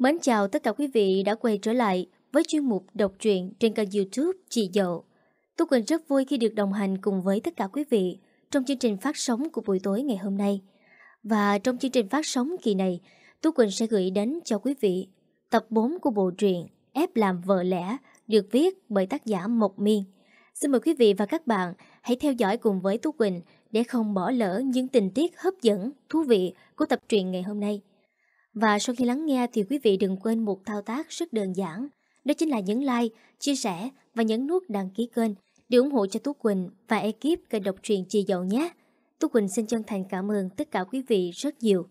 Mến chào tất cả quý vị đã quay trở lại với chuyên mục đọc truyện trên kênh youtube Chị Dậu. Tôi Quỳnh rất vui khi được đồng hành cùng với tất cả quý vị trong chương trình phát sóng của buổi tối ngày hôm nay. Và trong chương trình phát sóng kỳ này, Tú Quỳnh sẽ gửi đến cho quý vị tập 4 của bộ truyện Ép làm vợ lẽ được viết bởi tác giả Mộc Miên. Xin mời quý vị và các bạn hãy theo dõi cùng với Tú Quỳnh để không bỏ lỡ những tình tiết hấp dẫn, thú vị của tập truyện ngày hôm nay. Và sau khi lắng nghe thì quý vị đừng quên một thao tác rất đơn giản. Đó chính là nhấn like, chia sẻ và nhấn nút đăng ký kênh để ủng hộ cho Tú Quỳnh và ekip kênh độc truyện Chị Dậu nhé. Tú Quỳnh xin chân thành cảm ơn tất cả quý vị rất nhiều.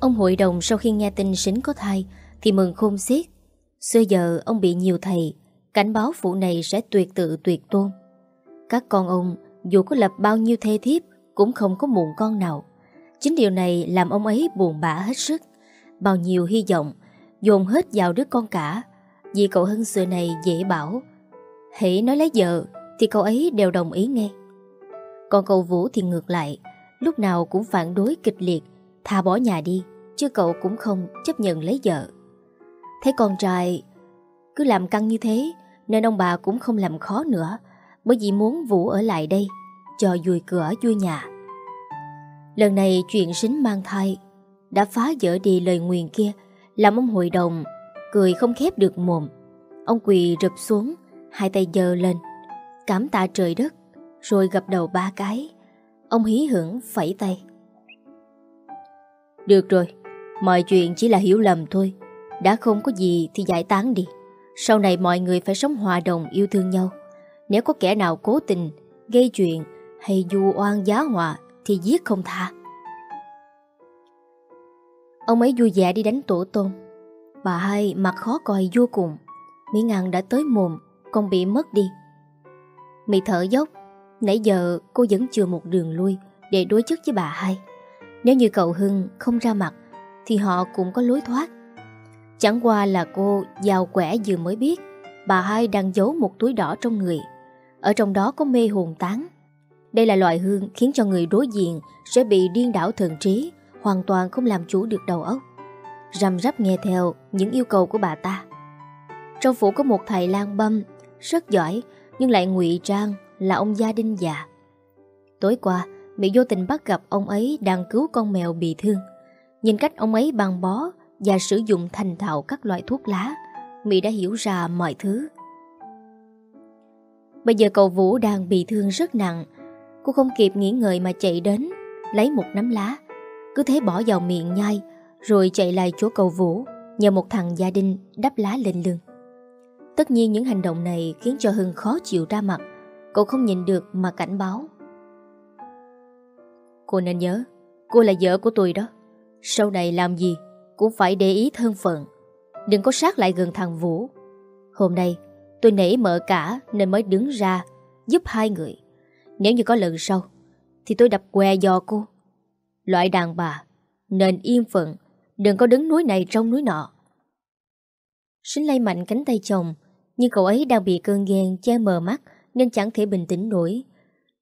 Ông hội đồng sau khi nghe tin sính có thai thì mừng khôn xiết. Xưa giờ ông bị nhiều thầy cảnh báo phụ này sẽ tuyệt tự tuyệt tôn. Các con ông dù có lập bao nhiêu thê thiếp cũng không có muộn con nào. Chính điều này làm ông ấy buồn bã hết sức. Bao nhiêu hy vọng dồn hết vào đứa con cả vì cậu Hưng xưa này dễ bảo. Hãy nói lấy vợ thì cậu ấy đều đồng ý nghe. Còn cậu Vũ thì ngược lại, lúc nào cũng phản đối kịch liệt, thà bỏ nhà đi, chứ cậu cũng không chấp nhận lấy vợ. Thấy con trai cứ làm căng như thế nên ông bà cũng không làm khó nữa bởi vì muốn Vũ ở lại đây cho vui cửa vui nhà. Lần này chuyện sính mang thai đã phá vỡ đi lời nguyền kia làm ông hội đồng cười không khép được mồm. Ông quỳ rụp xuống hai tay giơ lên cảm tạ trời đất rồi gập đầu ba cái. Ông hí hưởng phẩy tay. Được rồi, mọi chuyện chỉ là hiểu lầm thôi. Đã không có gì thì giải tán đi. Sau này mọi người phải sống hòa đồng, yêu thương nhau. Nếu có kẻ nào cố tình, Gây chuyện Hay du oan giá họa Thì giết không tha. Ông ấy vui vẻ đi đánh tổ tôn Bà hai mặt khó coi vô cùng. Mỹ Ngàn đã tới mồm Con bị mất đi. Mỹ thở dốc. Nãy giờ cô vẫn chưa một đường lui Để đối chất với bà hai. Nếu như cậu Hưng không ra mặt, Thì họ cũng có lối thoát. Chẳng qua là cô giàu quẻ vừa mới biết bà hai đang giấu một túi đỏ trong người. Ở trong đó có mê hồn tán. Đây là loại hương khiến cho người đối diện sẽ bị điên đảo thần trí, hoàn toàn không làm chủ được đầu óc. Rằm rắp nghe theo những yêu cầu của bà ta. Trong phủ có một thầy lang băm, rất giỏi, nhưng lại ngụy trang là ông gia đình già. Tối qua, Mỹ vô tình bắt gặp ông ấy đang cứu con mèo bị thương. Nhìn cách ông ấy băng bó và sử dụng thành thạo các loại thuốc lá, Mỹ đã hiểu ra mọi thứ. Bây giờ cậu Vũ đang bị thương rất nặng, cô không kịp nghỉ ngơi mà chạy đến, lấy một nắm lá, cứ thế bỏ vào miệng nhai, rồi chạy lại chỗ cậu Vũ, nhờ một thằng gia đình đắp lá lên lưng. Tất nhiên những hành động này khiến cho Hưng khó chịu ra mặt, cậu không nhìn được mà cảnh báo. Cô nên nhớ, cô là vợ của tôi đó. Sau này làm gì cũng phải để ý thân phận. Đừng có sát lại gần thằng Vũ. Hôm nay, tôi nể mợ cả nên mới đứng ra giúp hai người. Nếu như có lần sau, thì tôi đập què do cô. Loại đàn bà, nên yên phận, đừng có đứng núi này trong núi nọ. Sinh lay mạnh cánh tay chồng, nhưng cậu ấy đang bị cơn ghen che mờ mắt nên chẳng thể bình tĩnh nổi.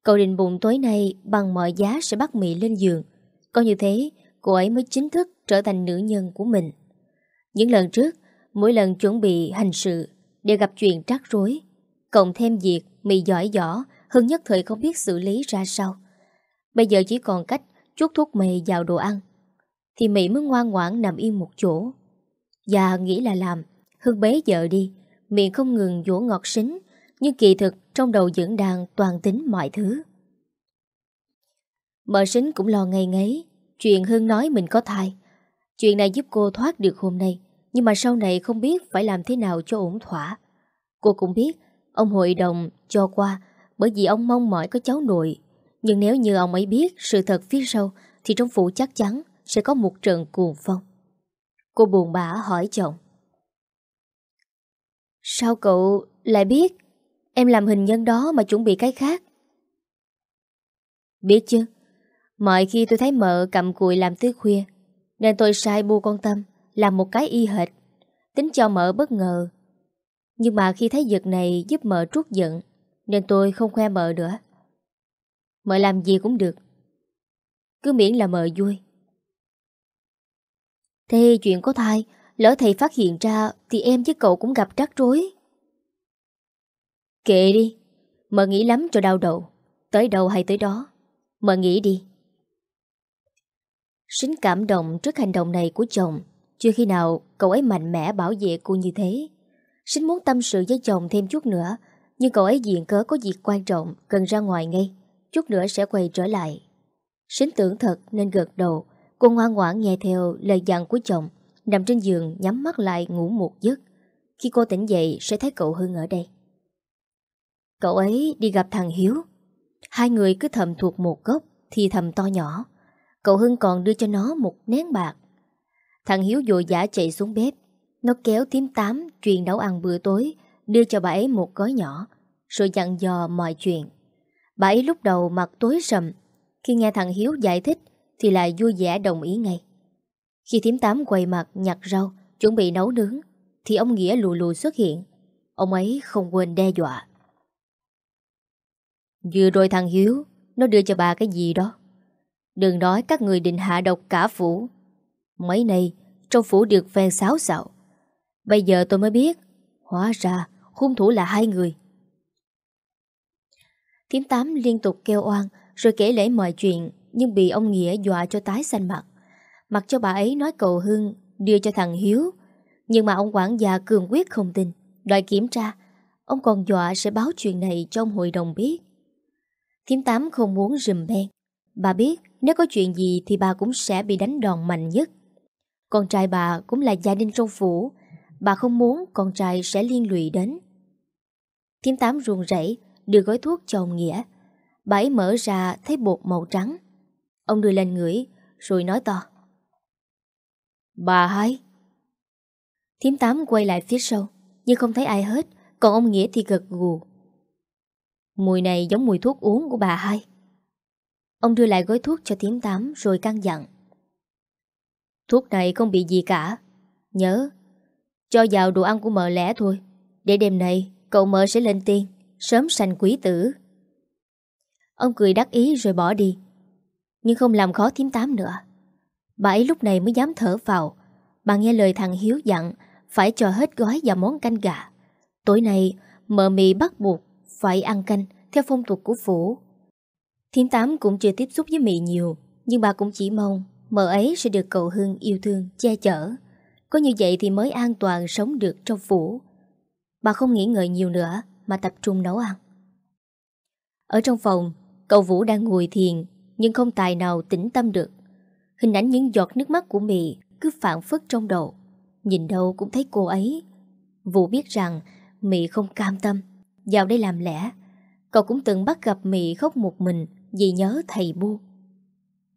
Cậu định bụng tối nay bằng mọi giá sẽ bắt Mỹ lên giường. Có như thế, cô ấy mới chính thức trở thành nữ nhân của mình. Những lần trước, mỗi lần chuẩn bị hành sự đều gặp chuyện rắc rối. Cộng thêm việc mì giỏi giỏ, hơn nhất thời không biết xử lý ra sao. Bây giờ chỉ còn cách chút thuốc mì vào đồ ăn. Thì Mỹ mới ngoan ngoãn nằm yên một chỗ. Và nghĩ là làm, Hưng bế vợ đi, miệng không ngừng dỗ ngọt xính, nhưng kỳ thực trong đầu vẫn đang toàn tính mọi thứ. Mợ xính cũng lo ngây ngấy, chuyện Hương nói mình có thai, Chuyện này giúp cô thoát được hôm nay Nhưng mà sau này không biết phải làm thế nào cho ổn thỏa. Cô cũng biết Ông hội đồng cho qua Bởi vì ông mong mỏi có cháu nội. Nhưng nếu như ông ấy biết sự thật phía sau Thì trong phủ chắc chắn Sẽ có một trận cuồng phong. Cô buồn bã hỏi chồng. Sao cậu lại biết? Em làm hình nhân đó mà chuẩn bị cái khác. Biết chứ. Mọi khi tôi thấy mợ cầm cùi làm tới khuya, nên tôi sai bu con Tâm Làm một cái y hệt. Tính cho mợ bất ngờ. Nhưng mà khi thấy việc này giúp mợ trút giận, Nên tôi không khoe mợ nữa. Mợ làm gì cũng được. Cứ miễn là mợ vui. Thế chuyện có thai, Lỡ thầy phát hiện ra Thì em với cậu cũng gặp rắc rối. Kệ đi, Mợ nghĩ lắm cho đau đầu. Tới đâu hay tới đó, Mợ nghĩ đi. Sính cảm động trước hành động này của chồng. Chưa khi nào cậu ấy mạnh mẽ bảo vệ cô như thế. Sính muốn tâm sự với chồng thêm chút nữa, Nhưng cậu ấy diện cớ có việc quan trọng Cần ra ngoài ngay. Chút nữa sẽ quay trở lại. Sính tưởng thật nên gật đầu. Cô ngoan ngoãn nghe theo lời dặn của chồng, Nằm trên giường nhắm mắt lại ngủ một giấc. Khi cô tỉnh dậy, sẽ thấy cậu Hưng ở đây. Cậu ấy đi gặp thằng Hiếu. Hai người cứ thầm thuộc một gốc Thì thầm to nhỏ. Cậu Hưng còn đưa cho nó một nén bạc. Thằng Hiếu dội giả chạy xuống bếp. Nó kéo tím tám Truyền nấu ăn bữa tối, Đưa cho bà ấy một gói nhỏ, Rồi dặn dò mọi chuyện. Bà ấy lúc đầu mặt tối sầm, Khi nghe thằng Hiếu giải thích Thì lại vui vẻ đồng ý ngay. Khi tím tám quay mặt nhặt rau, Chuẩn bị nấu nướng, Thì ông Nghĩa lù lù xuất hiện. Ông ấy không quên đe dọa. Vừa rồi thằng Hiếu, Nó đưa cho bà cái gì đó? Đừng nói các người định hạ độc cả phủ. Mấy nay, Trong phủ được ven sáo xạo. Bây giờ tôi mới biết, Hóa ra hung thủ là hai người. Thiếm tám liên tục kêu oan, Rồi kể lễ mọi chuyện, Nhưng bị ông Nghĩa dọa cho tái xanh mặt. Mặc cho bà ấy nói cầu Hưng, Đưa cho thằng Hiếu. Nhưng mà ông quản gia cường quyết không tin. Đòi kiểm tra, Ông còn dọa sẽ báo chuyện này trong hội đồng biết. Thiếm tám không muốn rùm beng. Bà biết nếu có chuyện gì thì bà cũng sẽ bị đánh đòn mạnh nhất. Con trai bà cũng là gia đình trong phủ. Bà không muốn con trai sẽ liên lụy đến. Thiếm tám ruồng rẫy, đưa gói thuốc cho ông Nghĩa. Bà ấy mở ra thấy bột màu trắng. Ông đưa lên ngửi, rồi nói to. Bà hai. Thiếm tám quay lại phía sau, nhưng không thấy ai hết. Còn ông Nghĩa thì gật gù. Mùi này giống mùi thuốc uống của bà hai. Ông đưa lại gói thuốc cho thím tám rồi căn dặn. Thuốc này không bị gì cả. Nhớ, cho vào đồ ăn của mợ lẽ thôi. Để đêm nay cậu mợ sẽ lên tiên, sớm sanh quý tử. Ông cười đắc ý rồi bỏ đi. Nhưng không làm khó thím tám nữa. Bà ấy lúc này mới dám thở vào. Bà nghe lời thằng Hiếu dặn phải cho hết gói và món canh gà. Tối nay, mợ mì bắt buộc phải ăn canh theo phong tục của phủ. Thiếm Tám cũng chưa tiếp xúc với Mị nhiều Nhưng bà cũng chỉ mong Mợ ấy sẽ được cậu Hưng yêu thương, che chở. Có như vậy thì mới an toàn sống được trong phủ. Bà không nghĩ ngợi nhiều nữa Mà tập trung nấu ăn. Ở trong phòng Cậu Vũ đang ngồi thiền Nhưng không tài nào tĩnh tâm được. Hình ảnh những giọt nước mắt của Mị Cứ phản phất trong đầu. Nhìn đâu cũng thấy cô ấy. Vũ biết rằng Mị không cam tâm. Vào đây làm lẽ Cậu cũng từng bắt gặp Mị khóc một mình vì nhớ thầy bu.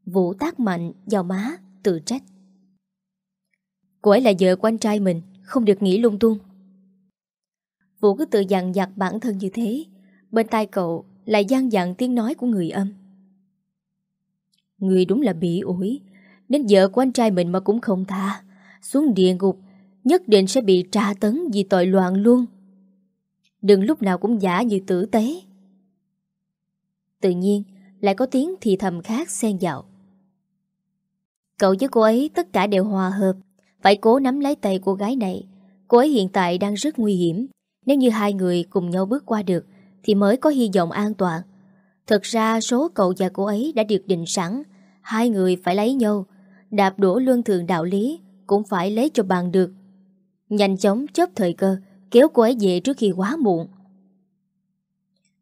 Vũ tác mạnh vào má, tự trách. Cô ấy là vợ của anh trai mình, không được nghĩ lung tung. Vũ cứ tự dặn dặt bản thân như thế, bên tai cậu lại gian dặn tiếng nói của người âm. Người đúng là bị ủi, đến vợ của anh trai mình mà cũng không tha, xuống địa ngục, nhất định sẽ bị tra tấn vì tội loạn luôn. Đừng lúc nào cũng giả như tử tế. Tự nhiên, lại có tiếng thì thầm khác xen vào. Cậu với cô ấy tất cả đều hòa hợp, phải cố nắm lấy tay cô gái này. Cô ấy hiện tại đang rất nguy hiểm. Nếu như hai người cùng nhau bước qua được, thì mới có hy vọng an toàn. Thật ra số cậu và cô ấy đã được định sẵn. Hai người phải lấy nhau. Đạp đổ luân thường đạo lý, cũng phải lấy cho bằng được. Nhanh chóng chớp thời cơ, kéo cô ấy về trước khi quá muộn.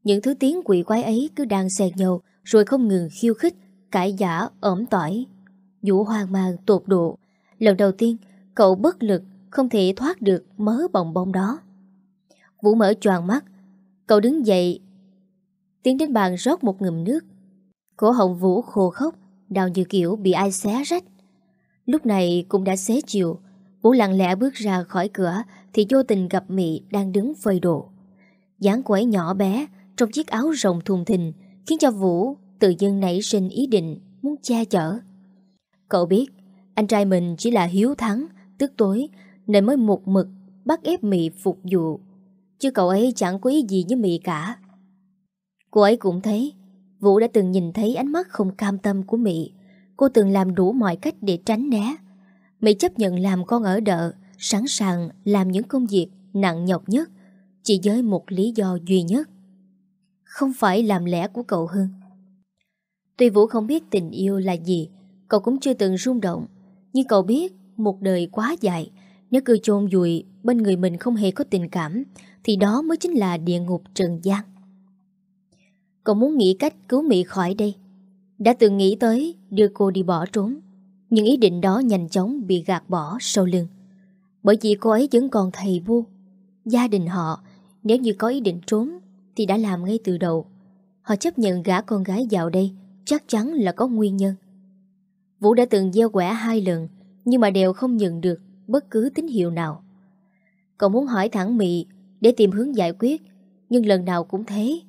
Những thứ tiếng quỷ quái ấy cứ đang xẹt nhau, rồi không ngừng khiêu khích, cãi giả, ổm tỏi. Vũ hoang mang tột độ. Lần đầu tiên, cậu bất lực, không thể thoát được mớ bồng bông đó. Vũ mở choàng mắt, cậu đứng dậy, tiến đến bàn rót một ngụm nước. Cổ họng Vũ khô khốc, đau như kiểu bị ai xé rách. Lúc này cũng đã xế chiều, Vũ lặng lẽ bước ra khỏi cửa thì vô tình gặp Mị đang đứng phơi đồ. dáng quẩy nhỏ bé trong chiếc áo rộng thùng thình khiến cho Vũ tự dưng nảy sinh ý định muốn che chở. Cậu biết, anh trai mình chỉ là hiếu thắng, tức tối, nên mới một mực bắt ép Mị phục vụ. Chứ cậu ấy chẳng có ý gì với Mỹ cả Cô ấy cũng thấy Vũ đã từng nhìn thấy ánh mắt không cam tâm của Mỹ Cô từng làm đủ mọi cách để tránh né Mỹ chấp nhận làm con ở đợ Sẵn sàng làm những công việc nặng nhọc nhất Chỉ với một lý do duy nhất không phải làm lẽ của cậu hơn. Tuy Vũ không biết tình yêu là gì, Cậu cũng chưa từng rung động. Nhưng cậu biết, một đời quá dài, Nếu cứ chôn vùi bên người mình không hề có tình cảm, Thì đó mới chính là địa ngục trần gian. Cậu muốn nghĩ cách cứu Mỹ khỏi đây. Đã từng nghĩ tới đưa cô đi bỏ trốn, Nhưng ý định đó nhanh chóng bị gạt bỏ sau lưng. Bởi vì cô ấy vẫn còn thầy vua, Gia đình họ, Nếu như có ý định trốn thì đã làm ngay từ đầu. Họ chấp nhận gã con gái vào đây, Chắc chắn là có nguyên nhân. Vũ đã từng gieo quẻ hai lần, Nhưng mà đều không nhận được Bất cứ tín hiệu nào. Cậu muốn hỏi thẳng Mị Để tìm hướng giải quyết, Nhưng lần nào cũng thế.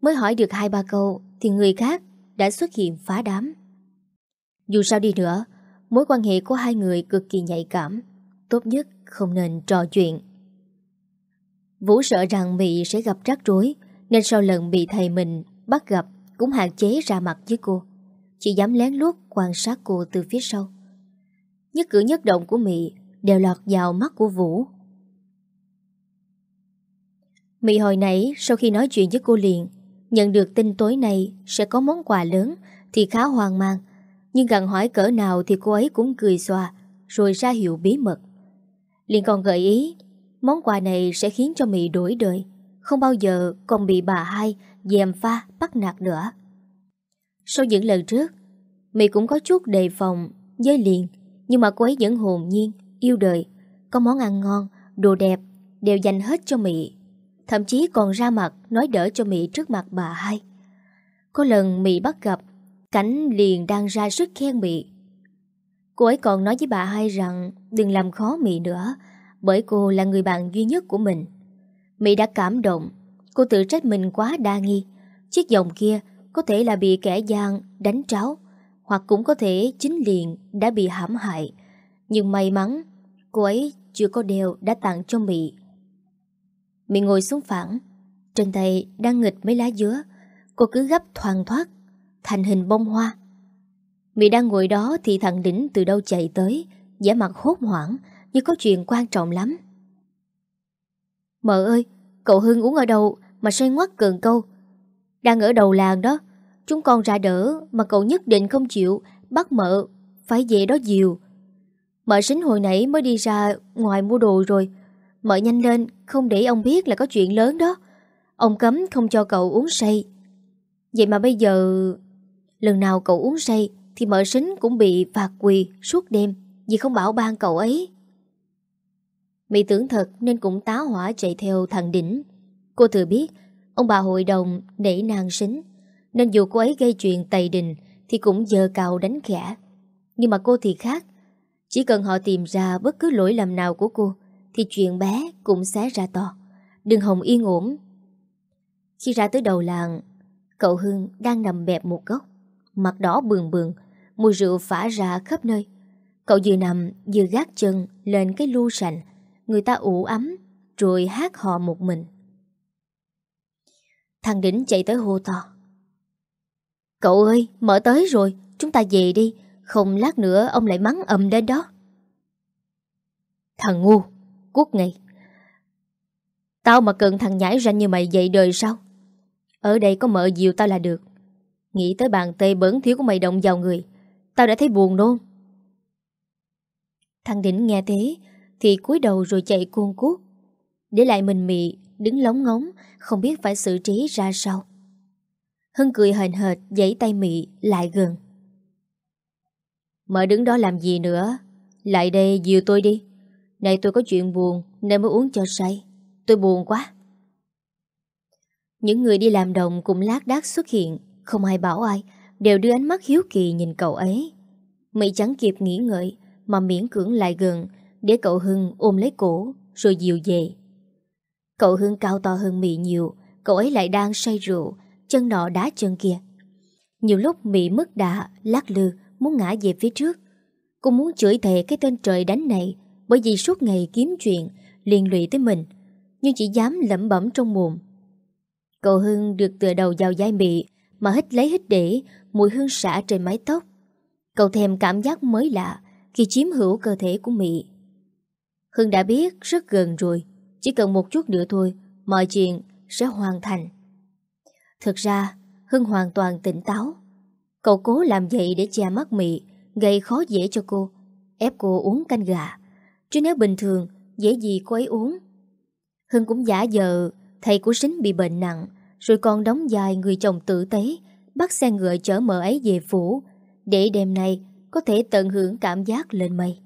Mới hỏi được hai ba câu Thì người khác đã xuất hiện phá đám. Dù sao đi nữa, Mối quan hệ của hai người cực kỳ nhạy cảm, Tốt nhất không nên trò chuyện. Vũ sợ rằng Mị sẽ gặp rắc rối, Nên sau lần bị thầy mình bắt gặp Cũng hạn chế ra mặt với cô Chỉ dám lén lút quan sát cô từ phía sau Nhất cử nhất động của Mị Đều lọt vào mắt của Vũ Mị hồi nãy, sau khi nói chuyện với cô liền, Nhận được tin tối nay sẽ có món quà lớn thì khá hoang mang. Nhưng gần hỏi cỡ nào thì cô ấy cũng cười xòa, rồi ra hiệu bí mật. liền còn gợi ý món quà này sẽ khiến cho Mỹ đổi đời. Không bao giờ còn bị bà hai dèm pha bắt nạt nữa. Sau những lần trước, Mỹ cũng có chút đề phòng với liền nhưng mà cô ấy vẫn hồn nhiên, yêu đời. Có món ăn ngon, đồ đẹp đều dành hết cho Mỹ. Thậm chí còn ra mặt nói đỡ cho Mỹ trước mặt bà hai Có lần Mỹ bắt gặp Cảnh liền đang ra sức khen Mỹ Cô ấy còn nói với bà hai rằng Đừng làm khó Mỹ nữa bởi cô là người bạn duy nhất của mình. Mỹ đã cảm động. Cô tự trách mình quá đa nghi. Chiếc vòng kia có thể là bị kẻ gian đánh tráo, Hoặc cũng có thể chính liền đã bị hãm hại. Nhưng may mắn, Cô ấy chưa có đeo đã tặng cho Mỹ. Mỹ ngồi xuống phẳng. Trên tay đang nghịch mấy lá dứa. Cô cứ gấp thoàn thoát, Thành hình bông hoa. Mỹ đang ngồi đó thì thằng đỉnh từ đâu chạy tới, vẻ mặt hốt hoảng. Như có chuyện quan trọng lắm. Mợ ơi, Cậu Hưng uống ở đâu mà say ngoắt cần câu? Đang ở đầu làng đó, Chúng con ra đỡ Mà cậu nhất định không chịu, Bắt mợ Phải về đó dìu. Mợ xính hồi nãy mới đi ra ngoài mua đồ rồi. Mợ nhanh lên, Không để ông biết là có chuyện lớn đó. Ông cấm không cho cậu uống say. Vậy mà bây giờ, Lần nào cậu uống say Thì mợ xính cũng bị phạt quỳ suốt đêm Vì không bảo ban cậu ấy. Mỹ tưởng thật nên cũng tá hỏa chạy theo thằng Đỉnh Cô thừa biết Ông bà hội đồng để nàng sính Nên dù cô ấy gây chuyện tày đình Thì cũng giờ cào đánh khẽ Nhưng mà cô thì khác Chỉ cần họ tìm ra bất cứ lỗi lầm nào của cô thì chuyện bé cũng xé ra to. Đừng hồng yên ổn. Khi ra tới đầu làng, cậu Hưng đang nằm bẹp một góc, mặt đỏ bường bường, mùi rượu phả ra khắp nơi. Cậu vừa nằm vừa gác chân lên cái lu sành, người ta ủ ấm, rồi hát hò một mình. Thằng Đỉnh chạy tới hô to. Cậu ơi, mở tới rồi, chúng ta về đi, không lát nữa ông lại mắng ầm đến đó. Thằng ngu, cút ngay. Tao mà cần thằng nhãi ranh như mày dậy đời sao? Ở đây có mợ dìu tao là được. Nghĩ tới bàn tê bẩn thiếu của mày động vào người. Tao đã thấy buồn nôn. Thằng Đỉnh nghe thế thì cúi đầu rồi chạy cuôn cuốc. Để lại mình mị, đứng lóng ngóng, không biết phải xử trí ra sao. Hưng cười hền hệt, giãy tay mị, lại gần. mở đứng đó làm gì nữa? Lại đây, dìu tôi đi. Này tôi có chuyện buồn, Nên mới uống cho say Tôi buồn quá Những người đi làm đồng cũng lát đác xuất hiện, Không ai bảo ai, Đều đưa ánh mắt hiếu kỳ nhìn cậu ấy Mỹ chẳng kịp nghĩ ngợi, Mà miễn cưỡng lại gần để cậu Hưng ôm lấy cổ, Rồi dìu về. Cậu Hưng cao to hơn Mỹ nhiều, Cậu ấy lại đang say rượu, Chân nọ đá chân kia. Nhiều lúc Mỹ mất đà lắc lư, Muốn ngã về phía trước. Cô muốn chửi thề cái tên trời đánh này, bởi vì suốt ngày kiếm chuyện, Liên lụy tới mình, Nhưng chỉ dám lẩm bẩm trong mồm. Cậu Hưng được tựa đầu vào dai mị, Mà hít lấy hít để, Mùi hương xả trên mái tóc. Cậu thèm cảm giác mới lạ Khi chiếm hữu cơ thể của Mị. Hưng đã biết rất gần rồi. Chỉ cần một chút nữa thôi, Mọi chuyện sẽ hoàn thành. Thực ra, Hưng hoàn toàn tỉnh táo. Cậu cố làm vậy để che mắt Mị, Gây khó dễ cho cô. Ép cô uống canh gà. Chứ nếu bình thường, Dễ gì cô ấy uống? Hưng cũng giả vờ, Thầy của Sính bị bệnh nặng, Rồi còn đóng dài người chồng tử tế, Bắt xe ngựa chở mợ ấy về phủ, Để đêm nay Có thể tận hưởng cảm giác lên mây.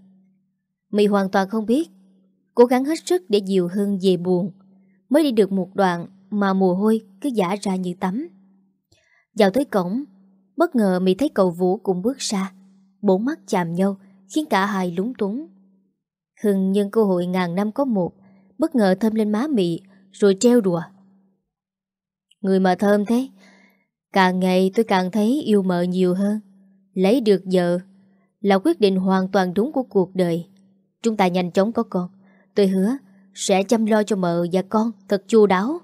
Mị hoàn toàn không biết Cố gắng hết sức để dịu hơn về buồn. Mới đi được một đoạn Mà mồ hôi cứ giả ra như tắm. Vào tới cổng, Bất ngờ Mị thấy cậu Vũ cũng bước ra. Bốn mắt chạm nhau, Khiến cả hai lúng túng. Hưng nhân cơ hội ngàn năm có một, Bất ngờ thơm lên má Mị Rồi treo đùa. Người mà thơm thế, Càng ngày tôi càng thấy yêu mợ nhiều hơn. Lấy được vợ Là quyết định hoàn toàn đúng của cuộc đời. Chúng ta nhanh chóng có con. Tôi hứa sẽ chăm lo cho mợ và con thật chu đáo.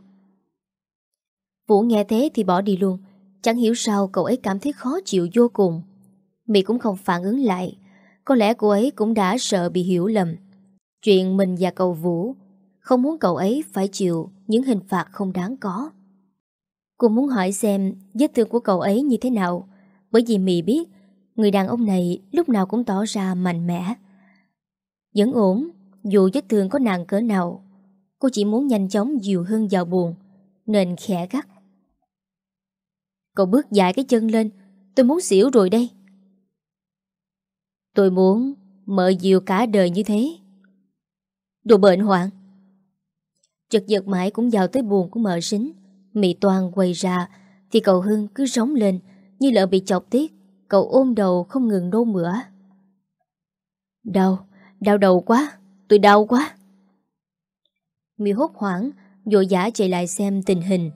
Vũ nghe thế thì bỏ đi luôn. Chẳng hiểu sao cậu ấy cảm thấy khó chịu vô cùng. Mị cũng không phản ứng lại. Có lẽ cô ấy cũng đã sợ bị hiểu lầm. Chuyện mình và cậu Vũ Không muốn cậu ấy phải chịu Những hình phạt không đáng có. Cô muốn hỏi xem Vết thương của cậu ấy như thế nào, Bởi vì Mị biết Người đàn ông này lúc nào cũng tỏ ra mạnh mẽ. Vẫn ổn dù vết thương có nặng cỡ nào Cô chỉ muốn nhanh chóng dìu Hưng vào buồn Nên khẽ gắt. Cậu bước dài cái chân lên Tôi muốn xỉu rồi đây. Tôi muốn mở dìu cả đời như thế. Đồ bệnh hoạn. Chật giật mãi cũng vào tới buồn của mợ sính Mị toàn quay ra Thì cậu Hưng cứ rống lên Như lợn bị chọc tiết Cậu ôm đầu không ngừng nôn mửa. Đau, đau đầu quá. Tôi đau quá. Mị hốt hoảng, Vội giả chạy lại xem tình hình.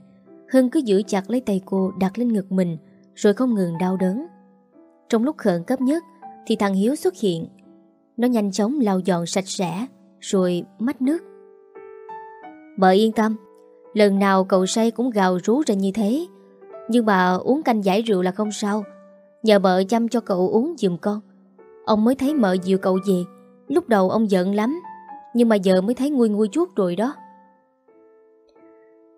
Hưng cứ giữ chặt lấy tay cô đặt lên ngực mình, Rồi không ngừng đau đớn. Trong lúc khẩn cấp nhất, Thì thằng Hiếu xuất hiện. Nó nhanh chóng lau dọn sạch sẽ, Rồi mách nước. Bà yên tâm, Lần nào cậu say cũng gào rú ra như thế. Nhưng bà uống canh giải rượu là không sao. Nhờ vợ chăm cho cậu uống giùm con. Ông mới thấy mợ dìu cậu về. Lúc đầu ông giận lắm, Nhưng mà giờ mới thấy nguôi nguôi chút rồi đó.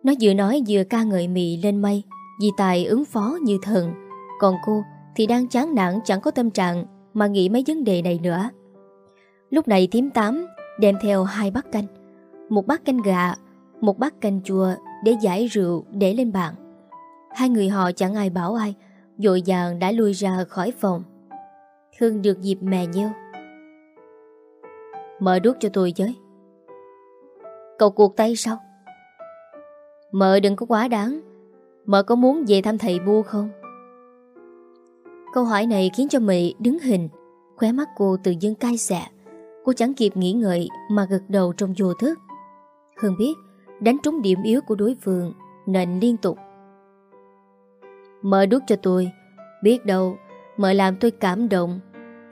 Nó vừa nói vừa ca ngợi mị lên mây, Vì tài ứng phó như thần. Còn cô thì đang chán nản, chẳng có tâm trạng Mà nghĩ mấy vấn đề này nữa. Lúc này thím tám Đem theo hai bát canh, Một bát canh gà, Một bát canh chua để giải rượu để lên bàn. Hai người họ chẳng ai bảo ai Dội dàng đã lui ra khỏi phòng. Hương được dịp mè nheo. Mở đuốc cho tôi với. Cậu cuộc tay sao Mợ đừng có quá đáng. Mợ có muốn về thăm thầy bu không? Câu hỏi này khiến cho Mị đứng hình. Khóe mắt cô tự dưng cay xè. Cô chẳng kịp nghĩ ngợi Mà gật đầu trong vô thức. Hương biết, đánh trúng điểm yếu của đối phương Nên liên tục. Mợ đút cho tôi. Biết đâu, Mợ làm tôi cảm động.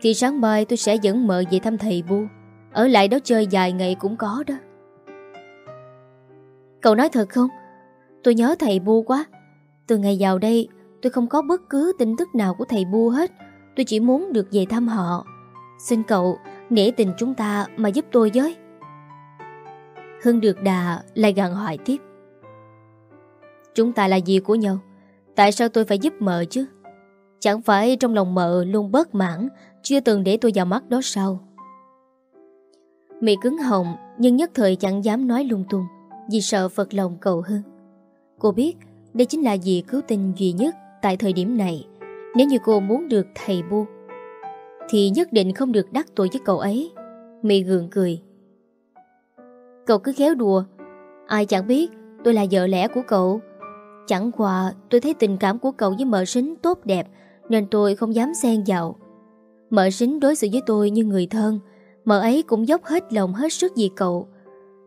Thì sáng mai tôi sẽ dẫn mợ về thăm thầy bu. Ở lại đó chơi dài ngày cũng có đó. Cậu nói thật không? Tôi nhớ thầy bu quá. Từ ngày vào đây, Tôi không có bất cứ tin tức nào của thầy bu hết. Tôi chỉ muốn được về thăm họ. Xin cậu Nể tình chúng ta mà giúp tôi với. Hưng được đà, lại gặn hỏi tiếp. Chúng ta là gì của nhau? Tại sao tôi phải giúp mợ chứ? Chẳng phải trong lòng mợ luôn bớt mãn Chưa từng để tôi vào mắt đó sao? Mị cứng hồng Nhưng nhất thời chẳng dám nói lung tung, Vì sợ phật lòng cầu hơn. Cô biết, đây chính là gì cứu tinh duy nhất Tại thời điểm này, Nếu như cô muốn được thầy bu Thì nhất định không được đắc tội với cậu ấy. Mị gượng cười. Cậu cứ khéo đùa, Ai chẳng biết tôi là vợ lẽ của cậu. Chẳng qua tôi thấy tình cảm của cậu với mợ sính tốt đẹp, Nên tôi không dám xen vào. Mợ sính đối xử với tôi như người thân Mợ ấy cũng dốc hết lòng hết sức vì cậu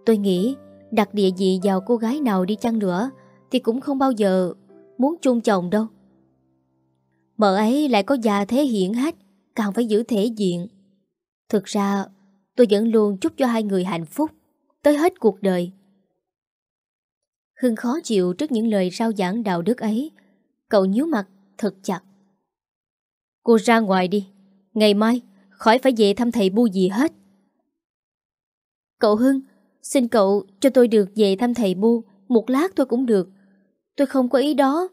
Tôi nghĩ đặt địa vị vào cô gái nào đi chăng nữa Thì cũng không bao giờ muốn chung chồng đâu Mợ ấy lại có già thế hiển hách Càng phải giữ thể diện Thực ra tôi vẫn luôn chúc cho hai người hạnh phúc Tới hết cuộc đời Hưng khó chịu trước những lời rao giảng đạo đức ấy. Cậu nhíu mặt thật chặt. Cô ra ngoài đi. Ngày mai, khỏi phải về thăm thầy bu gì hết. Cậu Hưng, xin cậu cho tôi được về thăm thầy bu. Một lát thôi cũng được. Tôi không có ý đó.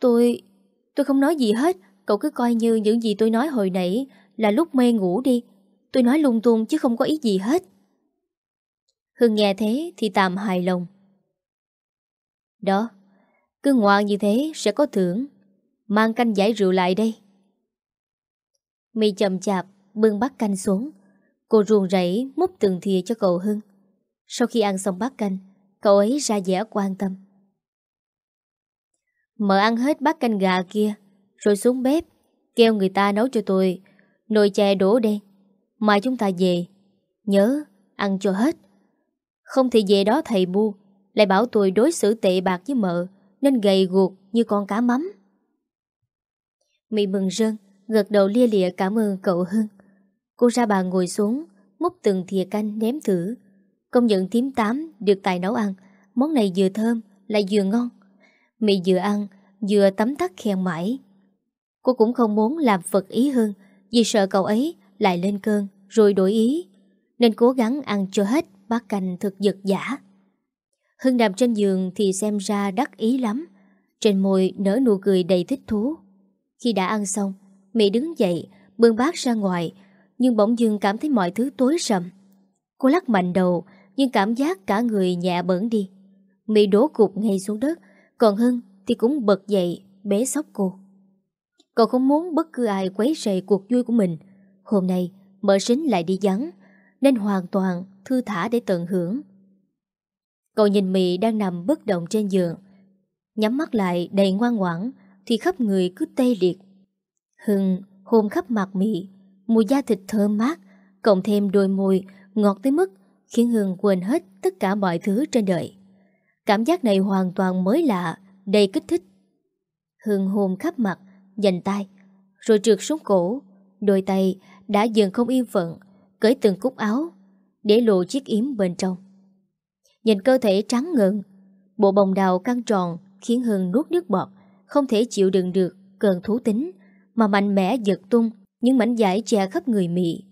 Tôi... tôi không nói gì hết. Cậu cứ coi như những gì tôi nói hồi nãy là lúc mê ngủ đi. Tôi nói lung tung chứ không có ý gì hết. Hưng nghe thế thì tạm hài lòng. Đó, cứ ngoan như thế sẽ có thưởng. Mang canh giải rượu lại đây. Mì chậm chạp, bưng bát canh xuống. Cô ruồn rẫy múc từng thìa cho cậu Hưng. Sau khi ăn xong bát canh, cậu ấy ra vẻ quan tâm. Mở ăn hết bát canh gà kia, rồi xuống bếp, kêu người ta nấu cho tôi nồi chè đổ đen. Mai chúng ta về, nhớ, ăn cho hết. Không thì về đó thầy bu, lại bảo tôi đối xử tệ bạc với mợ, nên gầy guộc như con cá mắm. Mị mừng rơn, gật đầu lia lịa cảm ơn cậu Hưng. Cô ra bàn ngồi xuống, múc từng thìa canh ném thử. Công nhận tím tám được tài nấu ăn, món này vừa thơm, lại vừa ngon. Mị vừa ăn, vừa tắm tắt khen mãi. Cô cũng không muốn làm phật ý hơn, vì sợ cậu ấy lại lên cơn rồi đổi ý, nên cố gắng ăn cho hết bát canh thực giật giả. Hưng nằm trên giường thì xem ra đắc ý lắm, trên môi nở nụ cười đầy thích thú. Khi đã ăn xong, Mỹ đứng dậy, bưng bát ra ngoài, nhưng bỗng dưng cảm thấy mọi thứ tối sầm. Cô lắc mạnh đầu, nhưng cảm giác cả người nhẹ bẩn đi. Mỹ đổ cục ngay xuống đất, còn Hưng thì cũng bật dậy, bế sóc cô. Cậu không muốn bất cứ ai quấy rầy cuộc vui của mình. Hôm nay, mở sính lại đi vắng, nên hoàn toàn thư thả để tận hưởng. Cậu nhìn Mỹ đang nằm bất động trên giường, nhắm mắt lại đầy ngoan ngoãn, thì khắp người cứ tê liệt. Hưng hôn khắp mặt Mỹ, mùi da thịt thơm mát, cộng thêm đôi môi ngọt tới mức khiến hương quên hết tất cả mọi thứ trên đời. Cảm giác này hoàn toàn mới lạ, đầy kích thích. Hương hôn khắp mặt, dành tay, rồi trượt xuống cổ, đôi tay đã dần không yên phận, cởi từng cúc áo, để lộ chiếc yếm bên trong. Nhìn cơ thể trắng ngần, bộ bồng đào căng tròn khiến hương nuốt nước bọt, không thể chịu đựng được cơn thú tính, mà mạnh mẽ giật tung những mảnh giải che khắp người mị.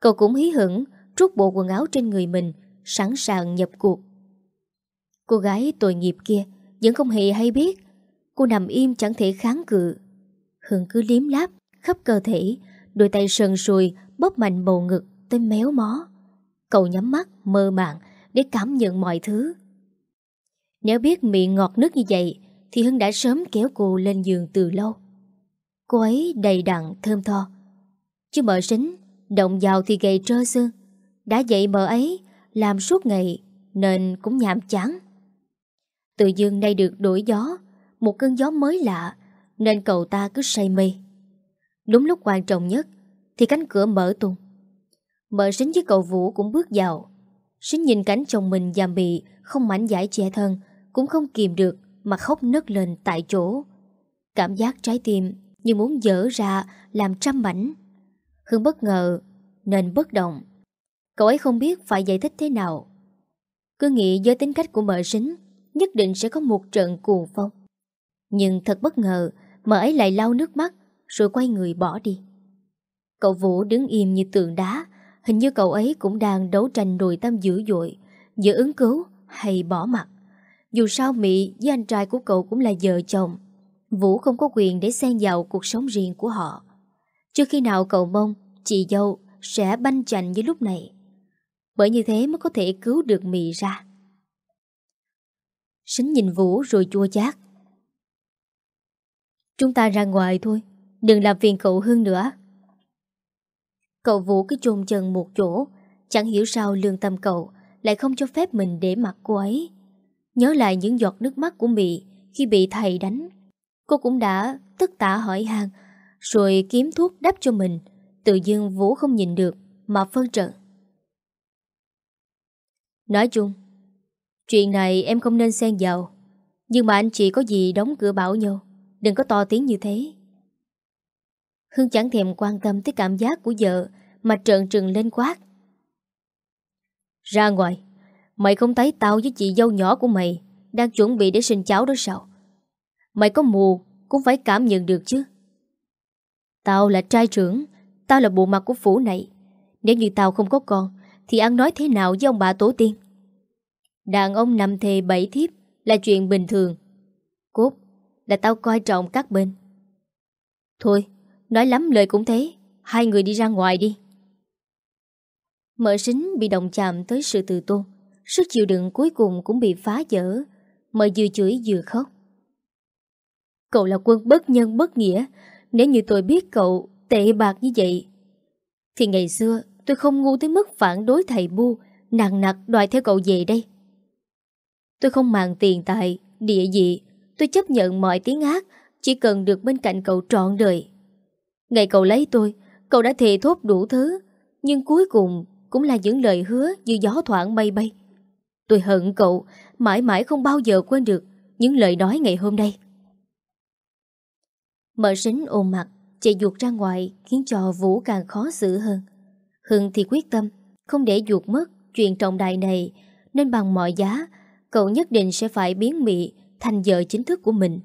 Cậu cũng hí hửng trút bộ quần áo trên người mình, sẵn sàng nhập cuộc. Cô gái tội nghiệp kia vẫn không hề hay biết, cô nằm im chẳng thể kháng cự. Hưng cứ liếm láp khắp cơ thể, đôi tay sần sùi bóp mạnh bầu ngực tên méo mó. Cậu nhắm mắt mơ màng để cảm nhận mọi thứ. Nếu biết miệng ngọt nước như vậy thì Hưng đã sớm kéo cô lên giường từ lâu. Cô ấy đầy đặn thơm tho. Chứ mợ sính, động vào thì gầy trơ xương. Đã vậy mợ ấy làm suốt ngày nên cũng nhàm chán. từ dương nay được đổi gió, một cơn gió mới lạ nên cậu ta cứ say mê. Đúng lúc quan trọng nhất thì cánh cửa mở tung. Mợ sính với cậu Vũ cũng bước vào. Sính nhìn cảnh chồng mình già bị không mảnh giải che thân cũng không kìm được mà khóc nấc lên tại chỗ. Cảm giác trái tim như muốn dở ra làm trăm mảnh. Hương bất ngờ, nên bất động. Cậu ấy không biết phải giải thích thế nào. Cứ nghĩ với tính cách của mợ sính, nhất định sẽ có một trận cuồng phong. Nhưng thật bất ngờ, Mợ ấy lại lau nước mắt, Rồi quay người bỏ đi Cậu Vũ đứng im như tượng đá, Hình như cậu ấy cũng đang đấu tranh nội tâm dữ dội, Giữa ứng cứu hay bỏ mặt Dù sao Mỹ với anh trai của cậu cũng là vợ chồng, Vũ không có quyền để xen vào cuộc sống riêng của họ Trước khi nào cậu mong, Chị dâu sẽ banh chành như lúc này. Bởi như thế mới có thể cứu được mì ra. Sính nhìn Vũ rồi chua chát. Chúng ta ra ngoài thôi, Đừng làm phiền cậu Hương nữa. Cậu Vũ cứ chôn chân một chỗ, Chẳng hiểu sao lương tâm cậu Lại không cho phép mình để mặt cô ấy. Nhớ lại những giọt nước mắt của Mị Khi bị thầy đánh, Cô cũng đã tức tả hỏi han rồi kiếm thuốc đắp cho mình. Tự dưng Vũ không nhìn được Mà phân trận. Nói chung, Chuyện này em không nên xen vào. Nhưng mà anh chị có gì đóng cửa bảo nhau, Đừng có to tiếng như thế. Hương chẳng thèm quan tâm tới cảm giác của vợ, Mà trợn trừng lên quát. Ra ngoài, Mày không thấy tao với chị dâu nhỏ của mày Đang chuẩn bị để sinh cháu đó sao? Mày có mù Cũng phải cảm nhận được chứ. Tao là trai trưởng, Tao là bộ mặt của phủ này. Nếu như tao không có con, Thì ăn nói thế nào với ông bà tổ tiên? Đàn ông nằm thề bảy thiếp Là chuyện bình thường. Cốt, là tao coi trọng các bên. Thôi, Nói lắm lời cũng thế, Hai người đi ra ngoài đi. Mở sính bị động chạm tới sự tự tôn, Sức chịu đựng cuối cùng cũng bị phá vỡ. Mợ vừa chửi vừa khóc. Cậu là quân bất nhân bất nghĩa nếu như tôi biết cậu tệ bạc như vậy Thì ngày xưa tôi không ngu tới mức phản đối thầy bu Nặng nặc đòi theo cậu về đây. Tôi không màng tiền tài, địa vị Tôi chấp nhận mọi tiếng ác Chỉ cần được bên cạnh cậu trọn đời. Ngày cậu lấy tôi Cậu đã thề thốt đủ thứ Nhưng cuối cùng cũng là những lời hứa Như gió thoảng bay bay. Tôi hận cậu Mãi mãi không bao giờ quên được Những lời nói ngày hôm nay. Mở sính ôm mặt Chạy ruột ra ngoài Khiến cho Vũ càng khó xử hơn. Hưng thì quyết tâm Không để ruột mất chuyện trọng đại này Nên bằng mọi giá Cậu nhất định sẽ phải biến mị Thành vợ chính thức của mình.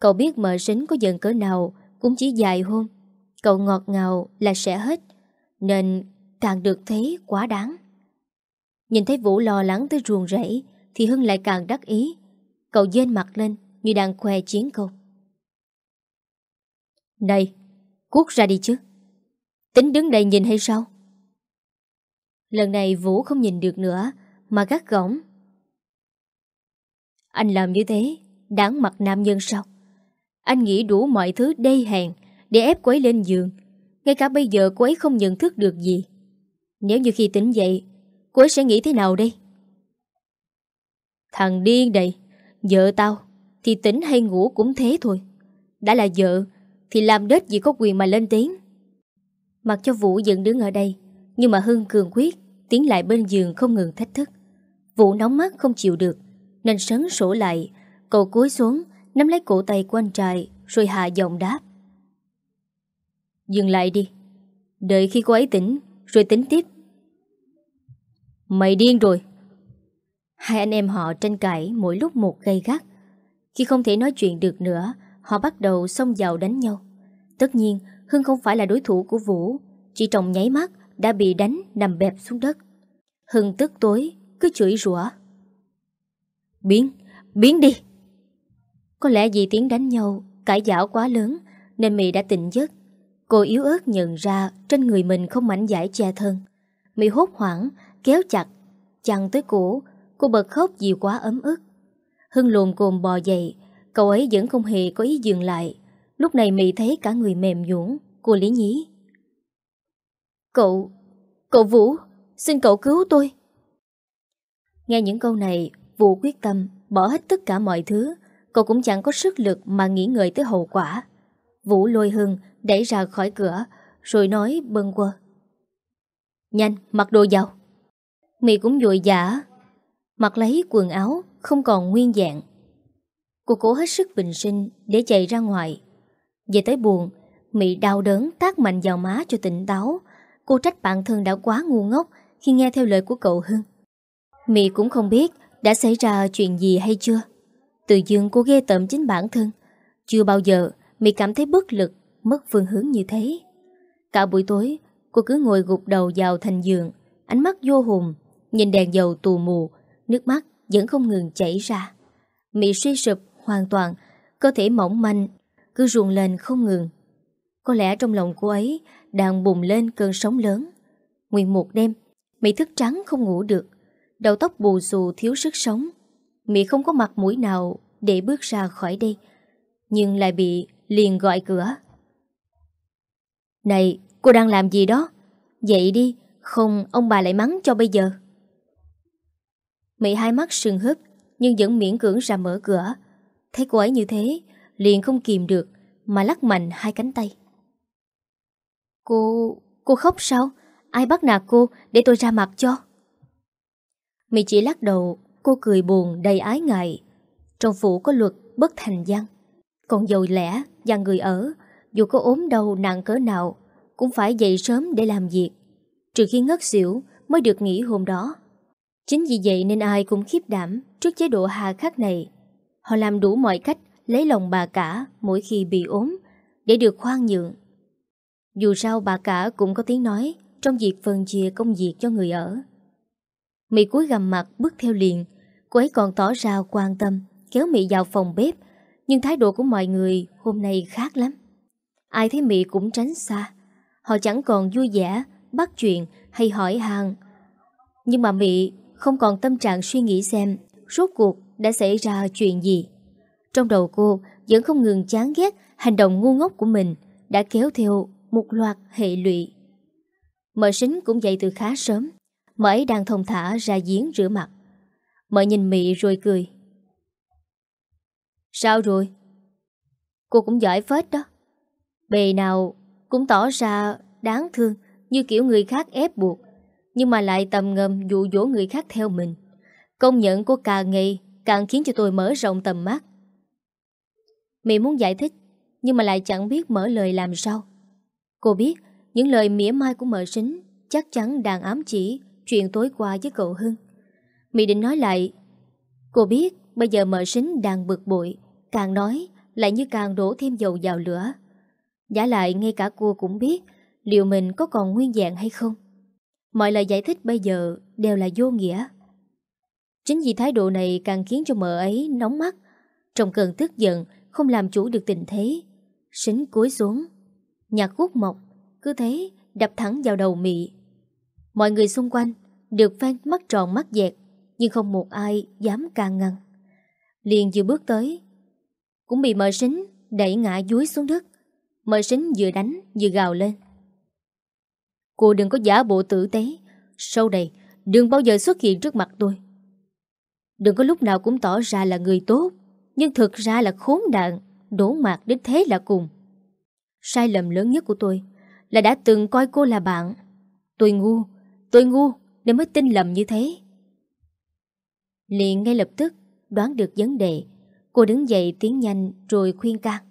Cậu biết mở sính có giận cỡ nào Cũng chỉ dài hôn, Cậu ngọt ngào là sẽ hết Nên càng được thấy quá đáng. Nhìn thấy Vũ lo lắng tới ruồng rẫy Thì Hưng lại càng đắc ý. Cậu dên mặt lên như đang khoe chiến công. Này Cút ra đi chứ. Tính đứng đây nhìn hay sao? Lần này Vũ không nhìn được nữa, Mà gắt gỏng. Anh làm như thế, Đáng mặt nam nhân sao? Anh nghĩ đủ mọi thứ đê hèn Để ép cô ấy lên giường. Ngay cả bây giờ cô ấy không nhận thức được gì. Nếu như khi tỉnh dậy, Cô ấy sẽ nghĩ thế nào đây? Thằng điên đây, Vợ tao, Thì tỉnh hay ngủ cũng thế thôi. Đã là vợ thì làm đết gì có quyền mà lên tiếng. Mặc cho Vũ vẫn đứng ở đây, Nhưng mà Hưng cường quyết, Tiến lại bên giường không ngừng thách thức. Vũ nóng mắt không chịu được, Nên sấn sổ lại, Cậu cúi xuống, Nắm lấy cổ tay của anh trai, Rồi hạ giọng đáp. Dừng lại đi, Đợi khi cô ấy tỉnh, Rồi tính tiếp. Mày điên rồi. Hai anh em họ tranh cãi mỗi lúc một gây gắt. Khi không thể nói chuyện được nữa, Họ bắt đầu xông vào đánh nhau. Tất nhiên Hưng không phải là đối thủ của Vũ Chỉ trong nháy mắt đã bị đánh nằm bẹp xuống đất. Hưng tức tối Cứ chửi rủa. Biến, biến đi! Có lẽ vì tiếng đánh nhau Cãi giảo quá lớn Nên Mỹ đã tỉnh giấc. Cô yếu ớt nhận ra Trên người mình không mảnh giải che thân. Mỹ hốt hoảng kéo chặt, chặn tới cổ, cô bật khóc vì quá ấm ức. Hưng luồn cồn bò dậy, cậu ấy vẫn không hề có ý dừng lại. Lúc này Mỹ thấy cả người mềm nhũn, cô lý nhí. Cậu, cậu Vũ, xin cậu cứu tôi. Nghe những câu này, Vũ quyết tâm bỏ hết tất cả mọi thứ, cậu cũng chẳng có sức lực mà nghĩ ngợi tới hậu quả. Vũ lôi Hưng đẩy ra khỏi cửa, rồi nói bâng quơ. Nhanh, mặc đồ vào. Mị cũng dội vã Mặc lấy quần áo Không còn nguyên dạng Cô cố hết sức bình sinh Để chạy ra ngoài về tới buồn, Mị đau đớn tác mạnh vào má cho tỉnh táo. Cô trách bản thân đã quá ngu ngốc Khi nghe theo lời của cậu Hưng. Mị cũng không biết Đã xảy ra chuyện gì hay chưa. Từ dương cô ghê tởm chính bản thân. Chưa bao giờ Mị cảm thấy bất lực, Mất phương hướng như thế. Cả buổi tối, Cô cứ ngồi gục đầu vào thành giường, Ánh mắt vô hồn, Nhìn đèn dầu tù mù, Nước mắt vẫn không ngừng chảy ra. Mị suy sụp hoàn toàn, Cơ thể mỏng manh cứ ruồn lên không ngừng. Có lẽ trong lòng cô ấy Đang bùng lên cơn sóng lớn. Nguyên một đêm, Mỹ thức trắng không ngủ được. Đầu tóc bù xù thiếu sức sống. Mỹ không có mặt mũi nào Để bước ra khỏi đây, Nhưng lại bị liền gọi cửa. Này, cô đang làm gì đó? Dậy đi, Không ông bà lại mắng cho bây giờ. Mỹ hai mắt sừng húp Nhưng vẫn miễn cưỡng ra mở cửa. Thấy cô ấy như thế Liền không kìm được Mà lắc mạnh hai cánh tay Cô... cô khóc sao? Ai bắt nạt cô để tôi ra mặt cho? Mỹ chỉ lắc đầu, Cô cười buồn đầy ái ngại Trong phủ có luật bất thành văn Còn dầu lẽ và người ở, Dù có ốm đau nặng cỡ nào, Cũng phải dậy sớm để làm việc Trừ khi ngất xỉu Mới được nghỉ hôm đó Chính vì vậy nên ai cũng khiếp đảm trước chế độ hà khắc này. Họ làm đủ mọi cách lấy lòng bà cả mỗi khi bị ốm để được khoan nhượng. Dù sao bà cả cũng có tiếng nói trong việc phân chia công việc cho người ở. Mỹ cúi gầm mặt bước theo liền, cô ấy còn tỏ ra quan tâm kéo Mỹ vào phòng bếp, nhưng thái độ của mọi người hôm nay khác lắm. Ai thấy Mỹ cũng tránh xa, họ chẳng còn vui vẻ, bắt chuyện hay hỏi hàng. Nhưng mà Mỹ không còn tâm trạng suy nghĩ xem rốt cuộc đã xảy ra chuyện gì. Trong đầu cô, vẫn không ngừng chán ghét hành động ngu ngốc của mình đã kéo theo một loạt hệ lụy. Mợ sính cũng dậy từ khá sớm. Mợ ấy đang thông thả ra giếng rửa mặt. Mợ nhìn Mị rồi cười. Sao rồi? Cô cũng giỏi phết đó. Bề nào cũng tỏ ra đáng thương như kiểu người khác ép buộc. Nhưng mà lại tầm ngầm dụ dỗ người khác theo mình. Công nhận cô càng ngày càng khiến cho tôi mở rộng tầm mắt. Mẹ muốn giải thích nhưng mà lại chẳng biết mở lời làm sao. Cô biết những lời mỉa mai của mợ sính chắc chắn đang ám chỉ chuyện tối qua với cậu Hưng. Mỹ định nói lại, cô biết bây giờ mợ sính đang bực bội, càng nói lại như càng đổ thêm dầu vào lửa. Giả lại ngay cả cô cũng biết liệu mình có còn nguyên dạng hay không. Mọi lời giải thích bây giờ đều là vô nghĩa. Chính vì thái độ này càng khiến cho mợ ấy nóng mắt, trong cơn tức giận không làm chủ được tình thế. Sính cúi xuống, nhặt khúc mộc, cứ thế đập thẳng vào đầu mị. Mọi người xung quanh được phan mắt tròn mắt dẹt, nhưng không một ai dám can ngăn. Liền vừa bước tới, cũng bị mờ sính đẩy ngã dúi xuống đất. Mờ sính vừa đánh vừa gào lên. Cô đừng có giả bộ tử tế, sau đây, đừng bao giờ xuất hiện trước mặt tôi. Đừng có lúc nào cũng tỏ ra là người tốt, nhưng thực ra là khốn nạn, đổ mạc đến thế là cùng. Sai lầm lớn nhất của tôi là đã từng coi cô là bạn. Tôi ngu, tôi ngu nên mới tin lầm như thế. Liền ngay lập tức đoán được vấn đề, cô đứng dậy tiến nhanh rồi khuyên can.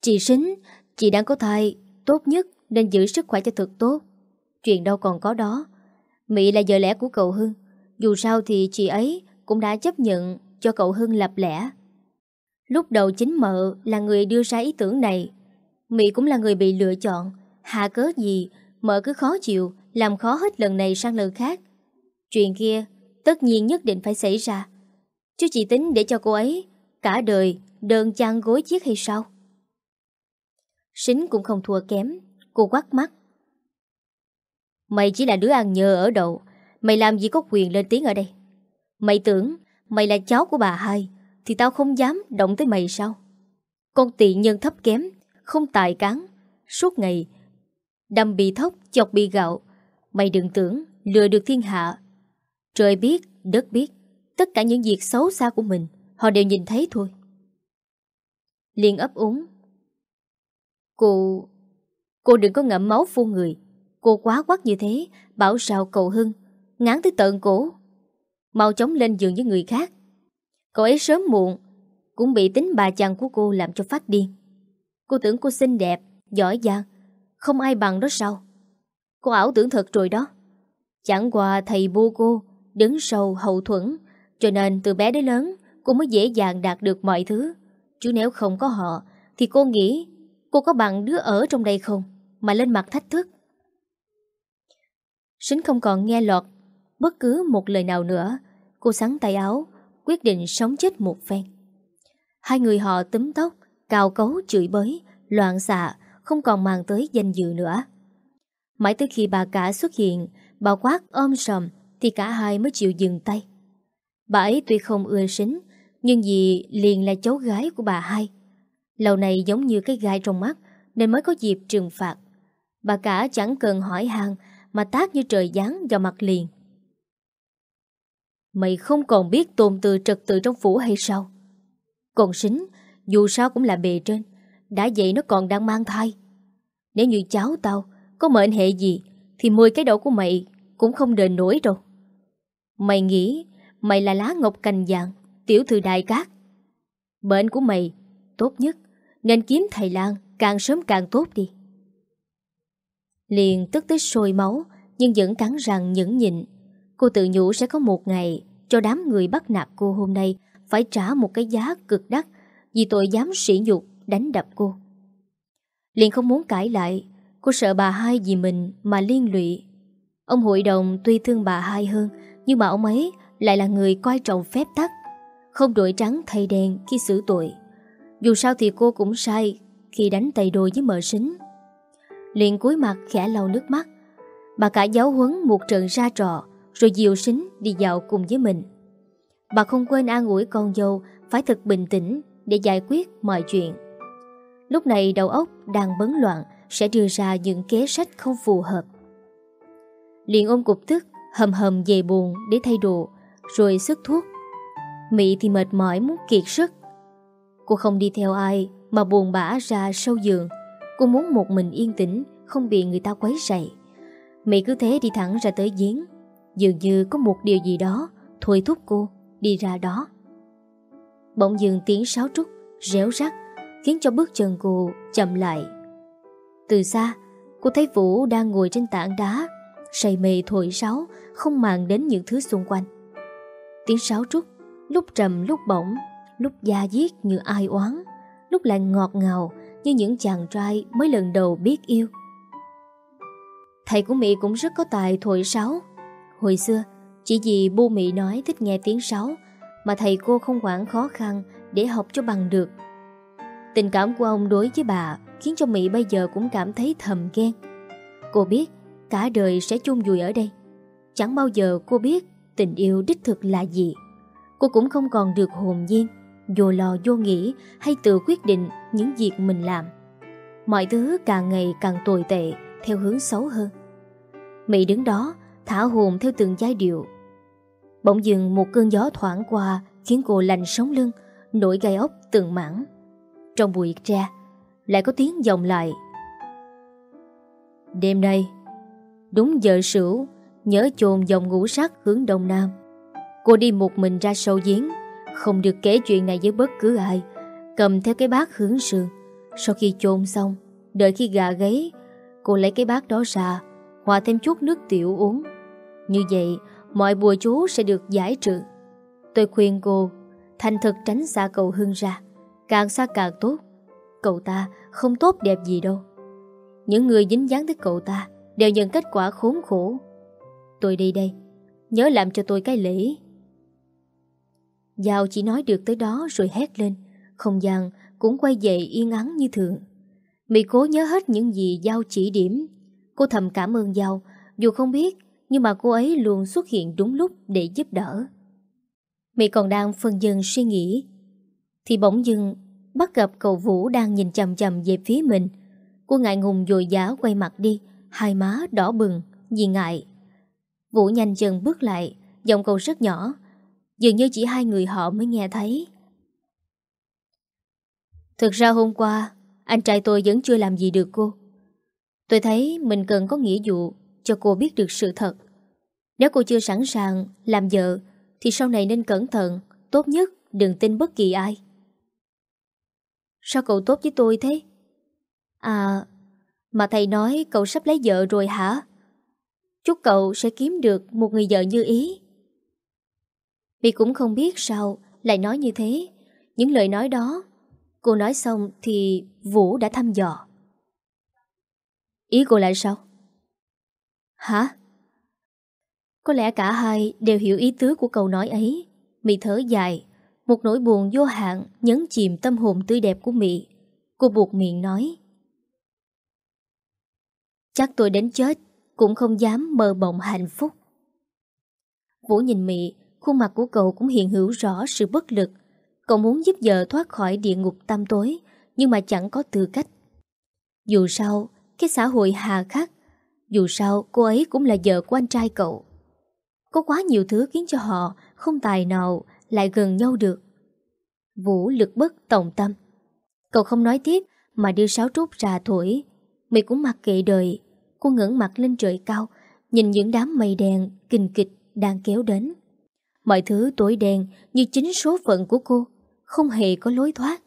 Chị Sính, chị đang có thai, tốt nhất nên giữ sức khỏe cho thật tốt. Chuyện đâu còn có đó. Mỹ là vợ lẽ của cậu Hưng. Dù sao thì chị ấy cũng đã chấp nhận cho cậu Hưng lập lẽ. Lúc đầu chính mợ là người đưa ra ý tưởng này. Mỹ cũng là người bị lựa chọn. Hạ cớ gì, Mợ cứ khó chịu, Làm khó hết lần này sang lần khác. Chuyện kia tất nhiên nhất định phải xảy ra. Chứ chị tính để cho cô ấy Cả đời đơn chăn gối chiếc hay sao? Sính cũng không thua kém, Cô quát mắt. Mày chỉ là đứa ăn nhờ ở đậu, Mày làm gì có quyền lên tiếng ở đây? Mày tưởng Mày là cháu của bà hai Thì tao không dám động tới mày sao? Con tiện nhân thấp kém Không tài cán Suốt ngày Đâm bị thốc chọc bị gạo. Mày đừng tưởng lừa được thiên hạ. Trời biết, đất biết Tất cả những việc xấu xa của mình Họ đều nhìn thấy thôi. Liền ấp úng. Cô... Cô đừng có ngậm máu phun người. Cô quá quắc như thế Bảo sao cậu Hưng Ngán tới tận cổ. Mau chóng lên giường với người khác. Cậu ấy sớm muộn, Cũng bị tính bà chàng của cô làm cho phát điên. Cô tưởng cô xinh đẹp, Giỏi giang, Không ai bằng đó sao? Cô ảo tưởng thật rồi đó. Chẳng qua thầy bu cô Đứng sâu hậu thuẫn, Cho nên từ bé đến lớn Cô mới dễ dàng đạt được mọi thứ. Chứ nếu không có họ, Thì cô nghĩ cô có bằng đứa ở trong đây không Mà lên mặt thách thức? Sính không còn nghe lọt Bất cứ một lời nào nữa. Cô sắn tay áo, Quyết định sống chết một phen. Hai người họ túm tóc Cào cấu, chửi bới, Loạn xạ, Không còn mang tới danh dự nữa. Mãi tới khi bà cả xuất hiện, Bà quát ôm sầm Thì cả hai mới chịu dừng tay. Bà ấy tuy không ưa sính Nhưng vì liền là cháu gái của bà hai. Lâu này giống như cái gai trong mắt, Nên mới có dịp trừng phạt. Bà cả chẳng cần hỏi hàng Mà tác như trời giáng vào mặt liền. Mày không còn biết tôn từ trật tự trong phủ hay sao? Còn xính, dù sao cũng là bề trên, đã vậy nó còn đang mang thai. Nếu như cháu tao có mệnh hệ gì, thì 10 cái đầu của mày cũng không đền nổi đâu. Mày nghĩ mày là lá ngọc cành vàng, tiểu thư đại cát. Bệnh của mày tốt nhất nên kiếm thầy Lan càng sớm càng tốt đi. Liền tức tức sôi máu nhưng vẫn cắn răng nhẫn nhịn Cô tự nhủ sẽ có một ngày cho đám người bắt nạt cô hôm nay phải trả một cái giá cực đắt vì tội dám sỉ nhục đánh đập cô. Liền không muốn cãi lại, cô sợ bà hai vì mình mà liên lụy. Ông hội đồng tuy thương bà hai hơn, nhưng mà ông ấy lại là người coi trọng phép tắc, không đổi trắng thay đen khi xử tội. Dù sao thì cô cũng sai khi đánh tay đôi với mợ sính. Liền cúi mặt khẽ lau nước mắt. Bà cả giáo huấn một trận ra trò, rồi dìu sính đi dạo cùng với mình. Bà không quên an ủi con dâu phải thật bình tĩnh để giải quyết mọi chuyện. Lúc này đầu óc đang bấn loạn sẽ đưa ra những kế sách không phù hợp. Liền ôm cục tức, hầm hầm về buồn để thay đồ, rồi sức thuốc. Mỹ thì mệt mỏi muốn kiệt sức. Cô không đi theo ai mà buồn bã ra sâu giường. Cô muốn một mình yên tĩnh, không bị người ta quấy rầy. Mỹ cứ thế đi thẳng ra tới giếng. Dường như có một điều gì đó thôi thúc cô đi ra đó. Bỗng dường tiếng sáo trúc, réo rắc khiến cho bước chân cô chậm lại. Từ xa, cô thấy Vũ đang ngồi trên tảng đá, say mê thổi sáo, không màng đến những thứ xung quanh. Tiếng sáo trúc, lúc trầm lúc bổng, lúc da diết như ai oán, lúc lại ngọt ngào như những chàng trai mới lần đầu biết yêu. Thầy của Mỹ cũng rất có tài thổi sáo. Hồi xưa, chỉ vì bu Mỹ nói thích nghe tiếng sáo mà thầy cô không quản khó khăn để học cho bằng được. Tình cảm của ông đối với bà khiến cho Mỹ bây giờ cũng cảm thấy thầm ghen. Cô biết cả đời sẽ chung vùi ở đây. Chẳng bao giờ cô biết tình yêu đích thực là gì. Cô cũng không còn được hồn nhiên, vô lo vô nghĩ hay tự quyết định những việc mình làm. Mọi thứ càng ngày càng tồi tệ theo hướng xấu hơn. Mỹ đứng đó, thả hồn theo từng giai điệu. Bỗng dừng một cơn gió thoảng qua khiến cô lành sống lưng, nổi gai ốc từng mảng. Trong bụi tre, lại có tiếng vọng lại. Đêm nay, đúng giờ sửu, nhớ chồn dòng ngũ sắc hướng đông nam. Cô đi một mình ra sâu giếng, không được kể chuyện này với bất cứ ai, cầm theo cái bát hướng sườn. Sau khi chôn xong, đợi khi gà gáy, cô lấy cái bát đó ra, hòa thêm chút nước tiểu uống. Như vậy, mọi bùa chú sẽ được giải trừ. Tôi khuyên cô, thành thực tránh xa cậu Hưng ra, càng xa càng tốt. Cậu ta không tốt đẹp gì đâu. Những người dính dáng tới cậu ta đều nhận kết quả khốn khổ. Tôi đi đây, nhớ làm cho tôi cái lễ. Giao chỉ nói được tới đó rồi hét lên, không gian cũng quay về yên ắng như thường. Mỹ cố nhớ hết những gì Giao chỉ điểm. Cô thầm cảm ơn Giao, dù không biết, nhưng mà cô ấy luôn xuất hiện đúng lúc để giúp đỡ. Mỹ còn đang phân dân suy nghĩ, thì bỗng dưng bắt gặp cậu Vũ đang nhìn chầm chầm về phía mình. Cô ngại ngùng dồi dã quay mặt đi, hai má đỏ bừng, vì ngại. Vũ nhanh chân bước lại, giọng cậu rất nhỏ, dường như chỉ hai người họ mới nghe thấy. Thực ra hôm qua, anh trai tôi vẫn chưa làm gì được cô. Tôi thấy mình cần có nghĩa vụ cho cô biết được sự thật. Nếu cô chưa sẵn sàng làm vợ, thì sau này nên cẩn thận, tốt nhất đừng tin bất kỳ ai. Sao cậu tốt với tôi thế? À, mà thầy nói cậu sắp lấy vợ rồi hả? Chúc cậu sẽ kiếm được một người vợ như ý. Vì cũng không biết sao lại nói như thế. Những lời nói đó, cô nói xong thì Vũ đã thăm dò. Ý cô là sao? Hả? Có lẽ cả hai đều hiểu ý tứ của câu nói ấy. Mị thở dài, một nỗi buồn vô hạn nhấn chìm tâm hồn tươi đẹp của Mị. Cô buộc miệng nói. Chắc tôi đến chết cũng không dám mơ mộng hạnh phúc. Vũ nhìn Mị, khuôn mặt của cậu cũng hiện hữu rõ sự bất lực. Cậu muốn giúp vợ thoát khỏi địa ngục tăm tối, nhưng mà chẳng có tư cách. Dù sao, cái xã hội hà khắc, dù sao cô ấy cũng là vợ của anh trai cậu. Có quá nhiều thứ khiến cho họ không tài nào lại gần nhau được. Vũ lực bất tổng tâm. Cậu không nói tiếp mà đưa sáo trúc ra thổi. Mày cũng mặc kệ đời. Cô ngẩng mặt lên trời cao, nhìn những đám mây đen kinh kịch đang kéo đến. Mọi thứ tối đen như chính số phận của cô, không hề có lối thoát.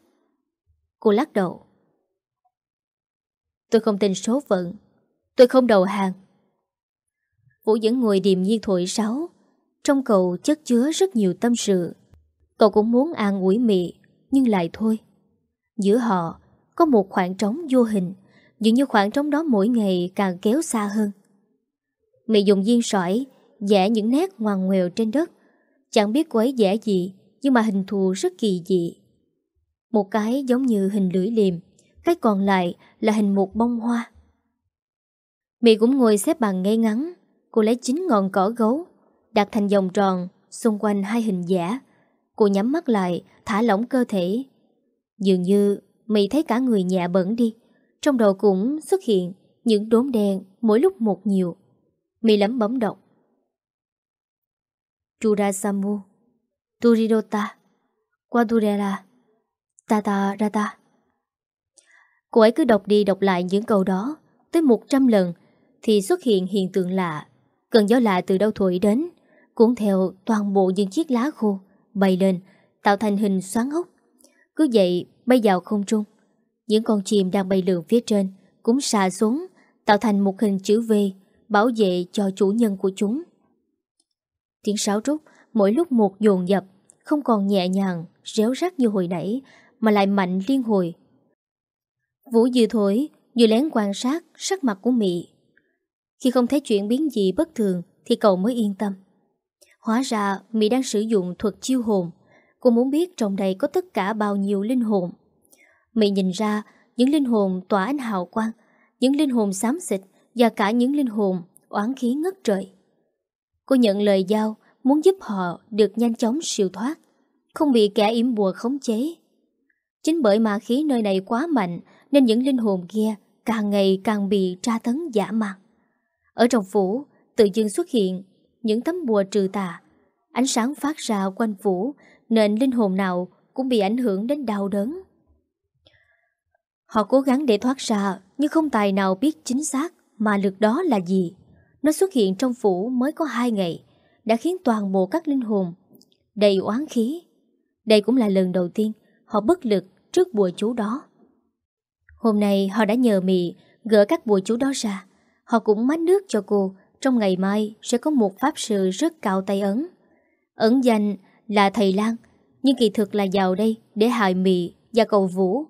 Cô lắc đầu. Tôi không tin số phận, tôi không đầu hàng. Vũ vẫn ngồi điềm nhiên thổi sáo, Trong cậu chất chứa rất nhiều tâm sự. Cậu cũng muốn an ủi Mị Nhưng lại thôi. Giữa họ có một khoảng trống vô hình Dường như khoảng trống đó mỗi ngày càng kéo xa hơn. Mị dùng viên sỏi Vẽ những nét ngoằn ngoèo trên đất. Chẳng biết cô ấy vẽ gì Nhưng mà hình thù rất kỳ dị. Một cái giống như hình lưỡi liềm Cái còn lại là hình một bông hoa. Mị cũng ngồi xếp bằng ngay ngắn. Cô lấy chín ngọn cỏ gấu, Đặt thành vòng tròn Xung quanh hai hình giả. Cô nhắm mắt lại, Thả lỏng cơ thể. Dường như Mị thấy cả người nhẹ bẩn đi, Trong đầu cũng xuất hiện Những đốm đen mỗi lúc một nhiều. Mị lắm bấm đọc. Churasamu Turirota Quadurela Tata Rata Cô ấy cứ đọc đi đọc lại những câu đó Tới 100 lần Thì xuất hiện hiện tượng lạ. Cơn gió lạ từ đâu thổi đến? Cuốn theo toàn bộ những chiếc lá khô Bay lên, Tạo thành hình xoắn ốc Cứ vậy, bay vào không trung, Những con chim đang bay lượn phía trên Cũng xà xuống, Tạo thành một hình chữ V, Bảo vệ cho chủ nhân của chúng. Tiếng sáo trúc mỗi lúc một dồn dập, Không còn nhẹ nhàng, Réo rắt như hồi nãy, Mà lại mạnh liên hồi. Vũ dư thổi Vừa lén quan sát sắc mặt của Mị khi không thấy chuyện biến gì bất thường, Thì cậu mới yên tâm. Hóa ra, Mỹ đang sử dụng thuật chiêu hồn. Cô muốn biết trong đây có tất cả bao nhiêu linh hồn. Mỹ nhìn ra, Những linh hồn tỏa ánh hào quang, Những linh hồn xám xịt Và cả những linh hồn oán khí ngất trời. Cô nhận lời giao, Muốn giúp họ được nhanh chóng siêu thoát, Không bị kẻ yểm bùa khống chế. Chính bởi mà khí nơi này quá mạnh, Nên những linh hồn kia Càng ngày càng bị tra tấn giả mạng. Ở trong phủ, Tự dưng xuất hiện những tấm bùa trừ tà. Ánh sáng phát ra quanh phủ, nên linh hồn nào cũng bị ảnh hưởng đến đau đớn. Họ cố gắng để thoát ra, nhưng không tài nào biết chính xác mà lực đó là gì. Nó xuất hiện trong phủ mới có hai ngày, đã khiến toàn bộ các linh hồn đầy oán khí. Đây cũng là lần đầu tiên họ bất lực trước bùa chú đó. Hôm nay họ đã nhờ mì gỡ các bùa chú đó ra. Họ cũng mách nước cho cô trong ngày mai sẽ có một pháp sư rất cao tay ấn. Ấn danh là thầy Lan, nhưng kỳ thực là vào đây để hại mị và cầu vũ.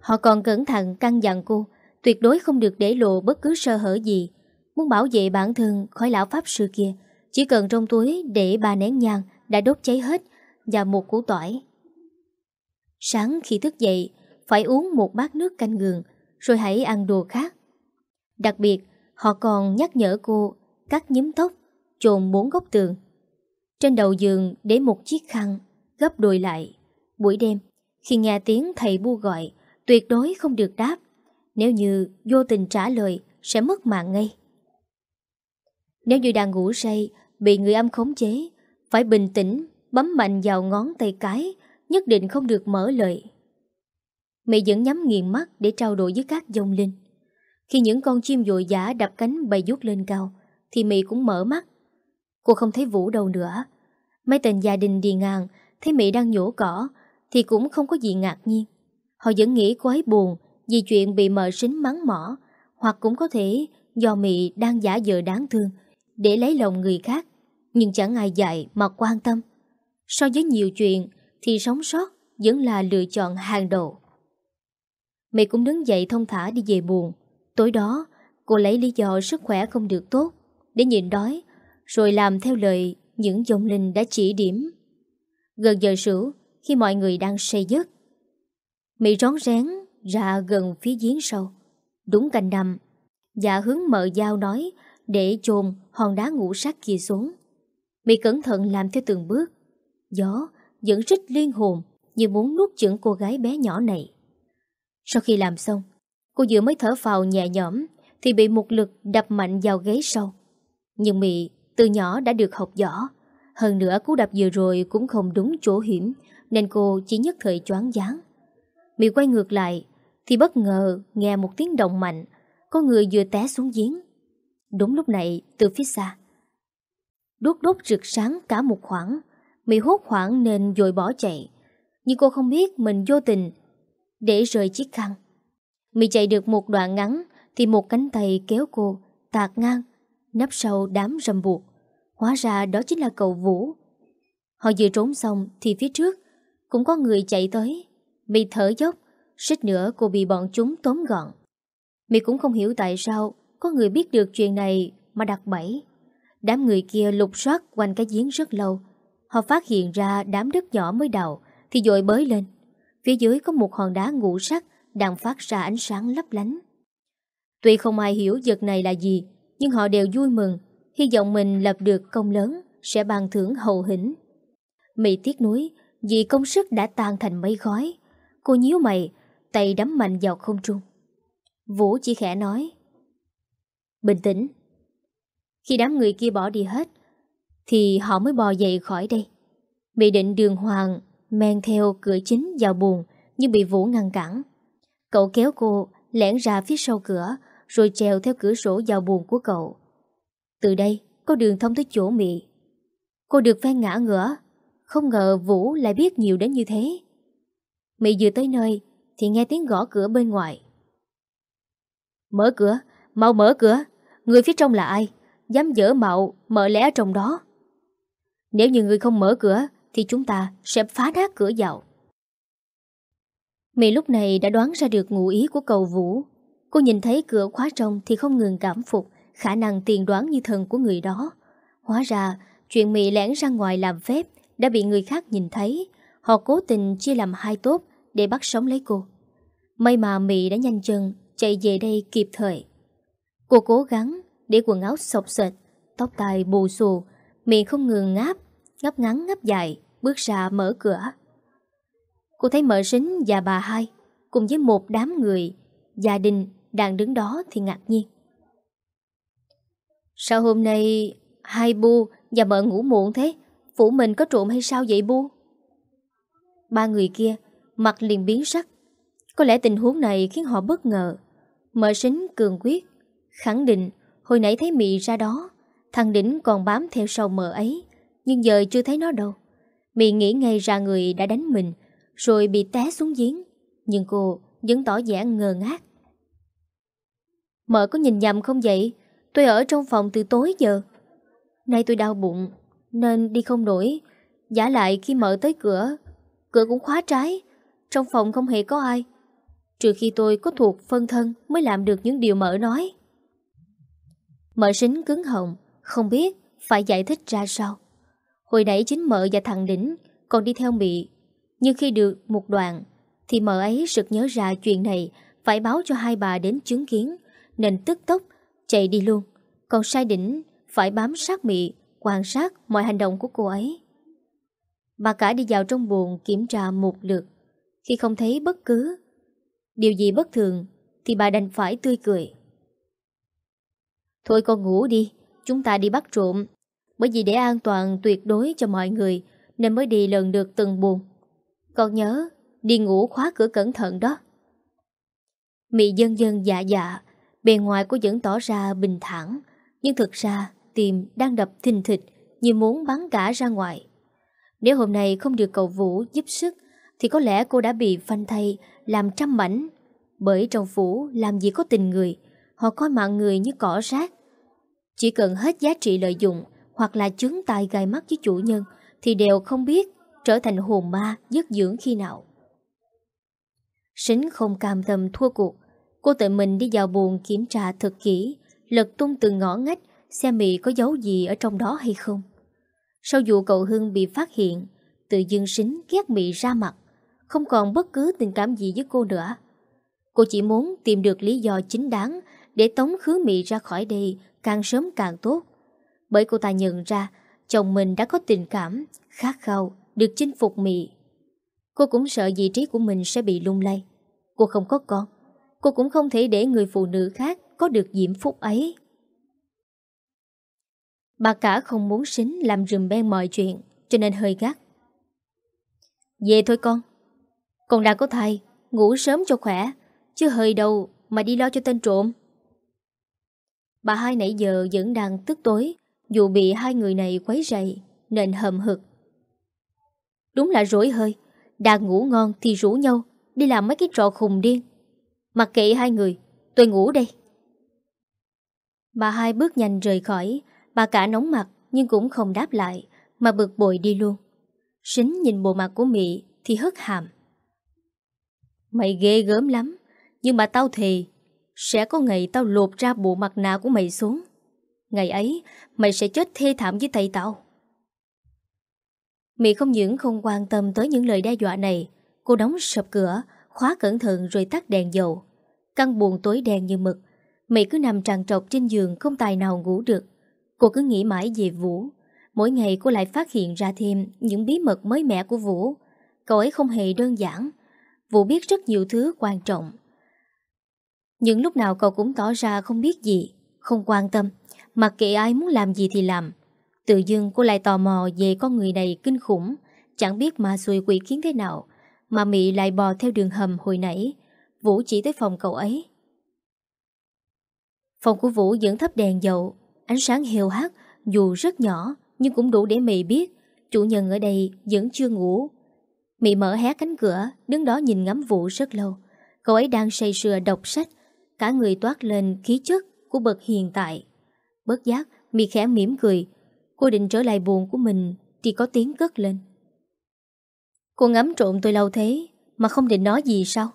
Họ còn cẩn thận căn dặn cô, tuyệt đối không được để lộ bất cứ sơ hở gì. Muốn bảo vệ bản thân khỏi lão pháp sư kia, chỉ cần trong túi để ba nén nhang đã đốt cháy hết và một củ tỏi. Sáng khi thức dậy, phải uống một bát nước canh gừng, rồi hãy ăn đồ khác. Đặc biệt, Họ còn nhắc nhở cô cắt nhím tóc, trồn bốn góc tường. Trên đầu giường để một chiếc khăn, gấp đôi lại. Buổi đêm, khi nghe tiếng thầy bu gọi, tuyệt đối không được đáp. Nếu như vô tình trả lời, sẽ mất mạng ngay. Nếu như đang ngủ say, bị người âm khống chế, phải bình tĩnh, bấm mạnh vào ngón tay cái, nhất định không được mở lời. Mẹ vẫn nhắm nghiền mắt để trao đổi với các dòng linh. Khi những con chim dội giả đập cánh bay vút lên cao, Thì Mỹ cũng mở mắt. Cô không thấy Vũ đâu nữa. Mấy tên gia đình đi ngang, Thấy Mỹ đang nhổ cỏ, Thì cũng không có gì ngạc nhiên. Họ vẫn nghĩ cô ấy buồn Vì chuyện bị mợ sính mắng mỏ, Hoặc cũng có thể do Mỹ đang giả vờ đáng thương Để lấy lòng người khác, Nhưng chẳng ai dạy mà quan tâm. So với nhiều chuyện, Thì sống sót vẫn là lựa chọn hàng đầu. Mỹ cũng đứng dậy thông thả đi về buồn. Tối đó, cô lấy lý do sức khỏe không được tốt để nhịn đói, rồi làm theo lời những dòng linh đã chỉ điểm. Gần giờ sửu, khi mọi người đang say giấc, Mỹ rón rén ra gần phía giếng sâu. Đúng cạnh nằm, và hướng mở dao nói để chôn hòn đá ngũ sắc kia xuống. Mỹ cẩn thận làm theo từng bước. Gió vẫn rít liên hồn như muốn nuốt chửng cô gái bé nhỏ này. Sau khi làm xong, Cô vừa mới thở phào nhẹ nhõm Thì bị một lực đập mạnh vào ghế sau. Nhưng Mị từ nhỏ đã được học võ. Hơn nữa cú đập vừa rồi cũng không đúng chỗ hiểm, Nên cô chỉ nhất thời choáng váng. Mị quay ngược lại Thì bất ngờ nghe một tiếng động mạnh, Có người vừa té xuống giếng. Đúng lúc này, từ phía xa, Đốt đốt rực sáng cả một khoảng, Mị hốt hoảng nên dội bỏ chạy. Nhưng cô không biết mình vô tình Để rời chiếc khăn. Mị chạy được một đoạn ngắn Thì một cánh tay kéo cô Tạt ngang Nắp sau đám rầm buộc Hóa ra đó chính là cậu Vũ. Họ vừa trốn xong thì phía trước cũng có người chạy tới. Mị thở dốc, xích nữa cô bị bọn chúng tóm gọn. Mị cũng không hiểu tại sao có người biết được chuyện này mà đặt bẫy. Đám người kia lục soát quanh cái giếng rất lâu. Họ phát hiện ra đám đất nhỏ mới đào thì dội bới lên. Phía dưới có một hòn đá ngũ sắc đang phát ra ánh sáng lấp lánh. Tuy không ai hiểu vật này là gì, nhưng họ đều vui mừng, hy vọng mình lập được công lớn sẽ ban thưởng hậu hĩnh. Mị tiếc nuối vì công sức đã tan thành mấy gói. Cô nhíu mày, tay đấm mạnh vào không trung. Vũ chỉ khẽ nói. Bình tĩnh. Khi đám người kia bỏ đi hết, thì họ mới bò dậy khỏi đây. Mị định đường hoàng men theo cửa chính vào buồn nhưng bị Vũ ngăn cản. Cậu kéo cô lẻn ra phía sau cửa rồi trèo theo cửa sổ vào buồn của cậu. Từ đây có đường thông tới chỗ Mị. Cô được phen ngã ngửa không ngờ Vũ lại biết nhiều đến như thế. Mị vừa tới nơi thì nghe tiếng gõ cửa bên ngoài. Mở cửa, mau mở cửa. Người phía trong là ai? Dám dở mạo, mở lẽ trong đó. Nếu như người không mở cửa thì chúng ta sẽ phá nát cửa vào. Mị lúc này đã đoán ra được ngụ ý của cầu Vũ. Cô nhìn thấy cửa khóa trong thì không ngừng cảm phục khả năng tiền đoán như thần của người đó. Hóa ra, chuyện Mị lẻn ra ngoài làm phép đã bị người khác nhìn thấy. Họ cố tình chia làm hai tốt để bắt sống lấy cô. May mà Mỹ đã nhanh chân chạy về đây kịp thời. Cô cố gắng để quần áo sọc sệt, tóc tai bù xù, miệng không ngừng ngáp, ngáp ngắn ngáp dài, bước ra mở cửa. Cô thấy mở sính và bà hai cùng với một đám người, gia đình đang đứng đó thì ngạc nhiên. Sao hôm nay hai bu và mợ ngủ muộn thế? Phủ mình có trộm hay sao vậy bu? Ba người kia Mặt liền biến sắc Có lẽ tình huống này khiến họ bất ngờ Mở sính cường quyết Khẳng định hồi nãy thấy Mị ra đó Thằng Đỉnh còn bám theo sau mờ ấy Nhưng giờ chưa thấy nó đâu Mị nghĩ ngay ra người đã đánh mình rồi bị té xuống giếng Nhưng cô vẫn tỏ vẻ ngờ ngác Mợ có nhìn nhầm không vậy Tôi ở trong phòng từ tối giờ Nay tôi đau bụng nên đi không nổi. Giả lại khi mở tới cửa, cửa cũng khóa trái, trong phòng không hề có ai. Trừ khi tôi có thuộc phân thân mới làm được những điều mở nói. Mở sính cứng họng, không biết phải giải thích ra sao. Hồi nãy chính mợ và thằng Đỉnh còn đi theo Mị. Nhưng khi được một đoạn, thì mợ ấy sực nhớ ra chuyện này phải báo cho hai bà đến chứng kiến, nên tức tốc chạy đi luôn. Còn sai Đỉnh phải bám sát Mị quan sát mọi hành động của cô ấy. Bà cả đi vào trong buồn kiểm tra một lượt. Khi không thấy bất cứ điều gì bất thường thì bà đành phải tươi cười. Thôi con ngủ đi, chúng ta đi bắt trộm. Bởi vì để an toàn tuyệt đối cho mọi người nên mới đi lần được từng buồn. Con nhớ, đi ngủ khóa cửa cẩn thận đó. Mị dân dân dạ dạ, bề ngoài cô vẫn tỏ ra bình thản, nhưng thực ra tim đang đập thình thịch như muốn bắn cả ra ngoài. Nếu hôm nay không được cậu Vũ giúp sức thì có lẽ cô đã bị phanh thay làm trăm mảnh. Bởi trong phủ làm gì có tình người, họ coi mạng người như cỏ rác. Chỉ cần hết giá trị lợi dụng hoặc là chứng tài gai mắt với chủ nhân thì đều không biết trở thành hồn ma dứt dưỡng khi nào. Sính không cam tâm thua cuộc, cô tự mình đi vào buồn kiểm tra thật kỹ, lật tung từng ngõ ngách xem Mỹ có dấu gì ở trong đó hay không. Sau vụ cậu Hưng bị phát hiện, tự dưng sính ghét Mỹ ra mặt, không còn bất cứ tình cảm gì với cô nữa. Cô chỉ muốn tìm được lý do chính đáng để tống khứ Mỹ ra khỏi đây càng sớm càng tốt. Bởi cô ta nhận ra chồng mình đã có tình cảm, khát khao, được chinh phục Mỹ. Cô cũng sợ vị trí của mình sẽ bị lung lay. Cô không có con. Cô cũng không thể để người phụ nữ khác có được diễm phúc ấy. Bà cả không muốn xính làm rùm beng mọi chuyện, Cho nên hơi gắt Về thôi con Con đang có thai, Ngủ sớm cho khỏe, Chứ hơi đâu mà đi lo cho tên trộm Bà hai nãy giờ vẫn đang tức tối, Dù bị hai người này quấy rầy, Nên hầm hực Đúng là rối hơi. Đang ngủ ngon thì rủ nhau, Đi làm mấy cái trò khùng điên. Mặc kệ hai người, Tôi ngủ đây. Bà hai bước nhanh rời khỏi. Bà cả nóng mặt Nhưng cũng không đáp lại, Mà bực bội đi luôn. Sính nhìn bộ mặt của Mỹ Thì hất hàm. Mày ghê gớm lắm, Nhưng mà tao thì Sẽ có ngày tao lột ra bộ mặt nạ của mày xuống. Ngày ấy, Mày sẽ chết thê thảm với tay tao. Mị không những không quan tâm tới những lời đe dọa này, Cô đóng sập cửa, Khóa cẩn thận rồi tắt đèn dầu. Căn buồn tối đen như mực, Mị cứ nằm tràn trọc trên giường Không tài nào ngủ được. Cô cứ nghĩ mãi về Vũ. Mỗi ngày cô lại phát hiện ra thêm Những bí mật mới mẻ của Vũ. Cậu ấy không hề đơn giản. Vũ biết rất nhiều thứ quan trọng. Những lúc nào cậu cũng tỏ ra không biết gì, Không quan tâm. Mặc kệ ai muốn làm gì thì làm. Tự dưng cô lại tò mò về con người này kinh khủng. Chẳng biết mà xui quỷ khiến thế nào, Mà Mị lại bò theo đường hầm hồi nãy. Vũ chỉ tới phòng cậu ấy. Phòng của Vũ vẫn thấp đèn dầu, Ánh sáng heo hắt, Dù rất nhỏ, Nhưng cũng đủ để Mị biết. Chủ nhân ở đây vẫn chưa ngủ. Mị mở hé cánh cửa, Đứng đó nhìn ngắm Vũ rất lâu. Cậu ấy đang say sưa đọc sách, Cả người toát lên khí chất của bậc hiện tại. Bớt giác, Mị khẽ mỉm cười Cô định trở lại buồn của mình Thì có tiếng cất lên. Cô ngắm trộm tôi lâu thế Mà không định nói gì sao?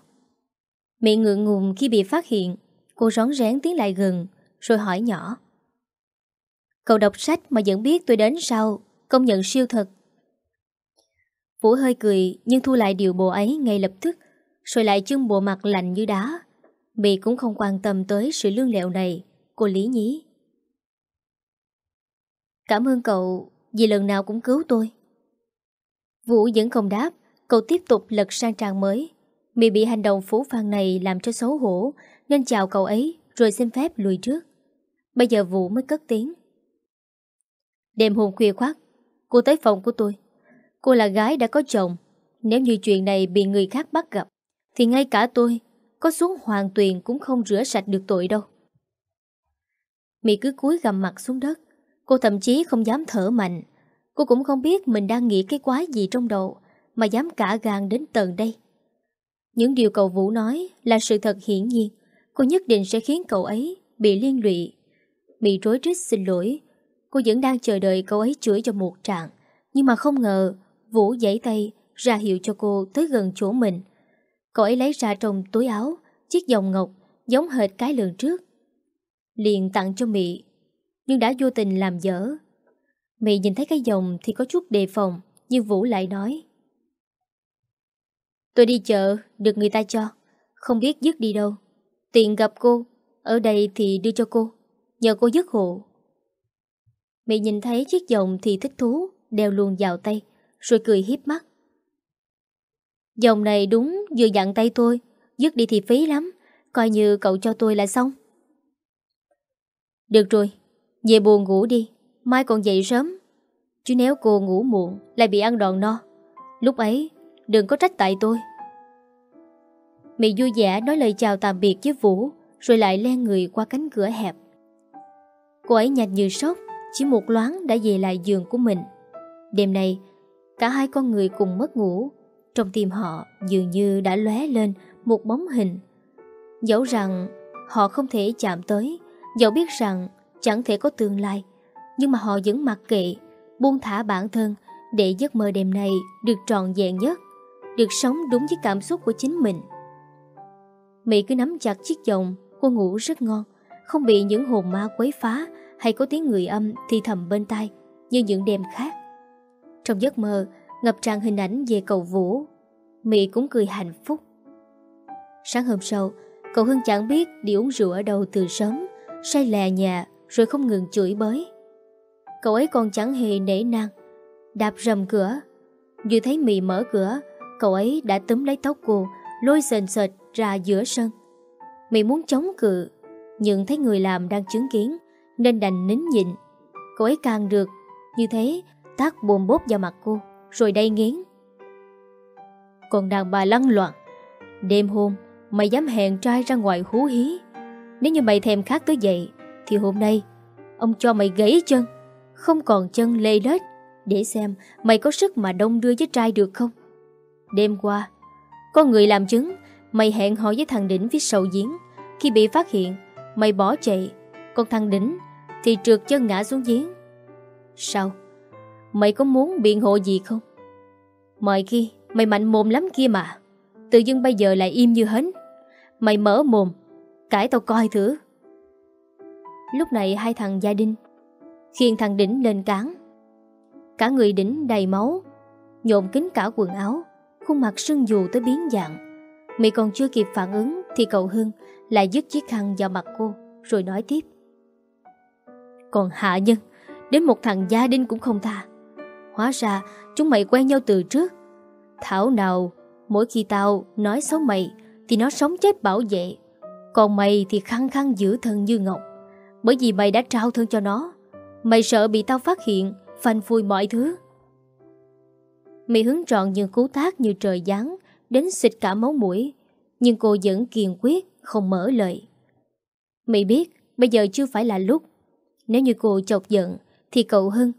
Mẹ ngượng ngùng khi bị phát hiện, Cô rón rén tiến lại gần Rồi hỏi nhỏ. Cậu đọc sách mà vẫn biết tôi đến sau Công nhận siêu thật. Vũ hơi cười Nhưng thu lại điều bộ ấy ngay lập tức, Rồi lại chưng bộ mặt lạnh như đá. Mị cũng không quan tâm tới sự lương lẹo này, Cô lý nhí. Cảm ơn cậu vì lần nào cũng cứu tôi. Vũ vẫn không đáp, cậu tiếp tục lật sang trang mới. Mị bị hành động phú phan này làm cho xấu hổ, nên chào cậu ấy rồi xin phép lùi trước. Bây giờ Vũ mới cất tiếng. Đêm hôm khuya khoát, cô tới phòng của tôi. Cô là gái đã có chồng. Nếu như chuyện này bị người khác bắt gặp, thì ngay cả tôi có xuống hoàng tuyền cũng không rửa sạch được tội đâu. Mị cứ cúi gầm mặt xuống đất, Cô thậm chí không dám thở mạnh. Cô cũng không biết mình đang nghĩ cái quái gì trong đầu, Mà dám cả gan đến tận đây. Những điều cậu Vũ nói là sự thật hiển nhiên. Cô nhất định sẽ khiến cậu ấy bị liên lụy, Bị rối rít xin lỗi. Cô vẫn đang chờ đợi cậu ấy chửi cho một trạng, Nhưng mà không ngờ Vũ giãy tay ra hiệu cho cô tới gần chỗ mình. Cậu ấy lấy ra trong túi áo, Chiếc vòng ngọc giống hệt cái lần trước, Liền tặng cho Mỹ nhưng đã vô tình làm dở. Mị nhìn thấy cái dòng thì có chút đề phòng, nhưng Vũ lại nói. Tôi đi chợ, được người ta cho, không biết dứt đi đâu. Tiện gặp cô, ở đây thì đưa cho cô, nhờ cô dứt hộ. Mị nhìn thấy chiếc dòng thì thích thú, đeo luôn vào tay, rồi cười hiếp mắt. Dòng này đúng vừa dặn tay tôi, dứt đi thì phí lắm, coi như cậu cho tôi là xong. Được rồi, về buồn ngủ đi, Mai còn dậy sớm. Chứ nếu cô ngủ muộn, Lại bị ăn đòn no. Lúc ấy, đừng có trách tại tôi. Mị vui vẻ nói lời chào tạm biệt với Vũ, Rồi lại len người qua cánh cửa hẹp. Cô ấy nhạt như sốc Chỉ một loáng đã về lại giường của mình. Đêm nay, Cả hai con người cùng mất ngủ. Trong tim họ dường như đã lóe lên Một bóng hình. Dẫu rằng họ không thể chạm tới, Dẫu biết rằng chẳng thể có tương lai. Nhưng mà họ vẫn mặc kệ, buông thả bản thân để giấc mơ đêm nay được tròn vẹn nhất, được sống đúng với cảm xúc của chính mình. Mỹ cứ nắm chặt chiếc chồng, cô ngủ rất ngon, không bị những hồn ma quấy phá hay có tiếng người âm thì thầm bên tai như những đêm khác. Trong giấc mơ, ngập tràn hình ảnh về cầu Vũ, Mỹ cũng cười hạnh phúc. Sáng hôm sau, cậu Hưng chẳng biết đi uống rượu ở đâu từ sớm, say lè nhà rồi không ngừng chửi bới. Cậu ấy còn chẳng hề nể nang, đạp rầm cửa. Vừa thấy mì mở cửa, cậu ấy đã túm lấy tóc cô, lôi sền sệt ra giữa sân. Mì muốn chống cự, nhưng thấy người làm đang chứng kiến, nên đành nín nhịn. Cậu ấy càng được, như thế, tác bồn bốp vào mặt cô, rồi đây nghiến. Còn đàn bà lăng loạn, đêm hôm, mày dám hẹn trai ra ngoài hú hí. Nếu như mày thèm khát tới vậy, thì hôm nay, Ông cho mày gãy chân, Không còn chân lê lết, Để xem mày có sức mà đông đưa với trai được không. Đêm qua, Có người làm chứng, Mày hẹn hò với thằng Đỉnh phía sầu giếng. Khi bị phát hiện, Mày bỏ chạy, Còn thằng Đỉnh Thì trượt chân ngã xuống giếng. Sao? Mày có muốn biện hộ gì không? Mọi khi mày mạnh mồm lắm kia mà, Tự dưng bây giờ lại im như hến. Mày mở mồm, Cãi tao coi thử. Lúc này hai thằng gia đình. Khiêng thằng đỉnh lên cán. Cả người đỉnh đầy máu Nhộn kín cả quần áo, Khuôn mặt sưng dù tới biến dạng. Mị còn chưa kịp phản ứng Thì cậu Hưng lại dứt chiếc khăn vào mặt cô, Rồi nói tiếp. Còn hạ nhân, Đến một thằng gia đình cũng không tha. Hóa ra chúng mày quen nhau từ trước. Thảo nào, Mỗi khi tao nói xấu mày Thì nó sống chết bảo vệ. Còn mày thì khăng khăng giữ thân như ngọc. Bởi vì mày đã trao thân cho nó. Mày sợ bị tao phát hiện, Phanh phui mọi thứ. Mày hướng trọn những cú tác như trời giáng, Đến xịt cả máu mũi. Nhưng cô vẫn kiên quyết, Không mở lời. Mày biết, bây giờ chưa phải là lúc. Nếu như cô chọc giận, Thì cậu Hưng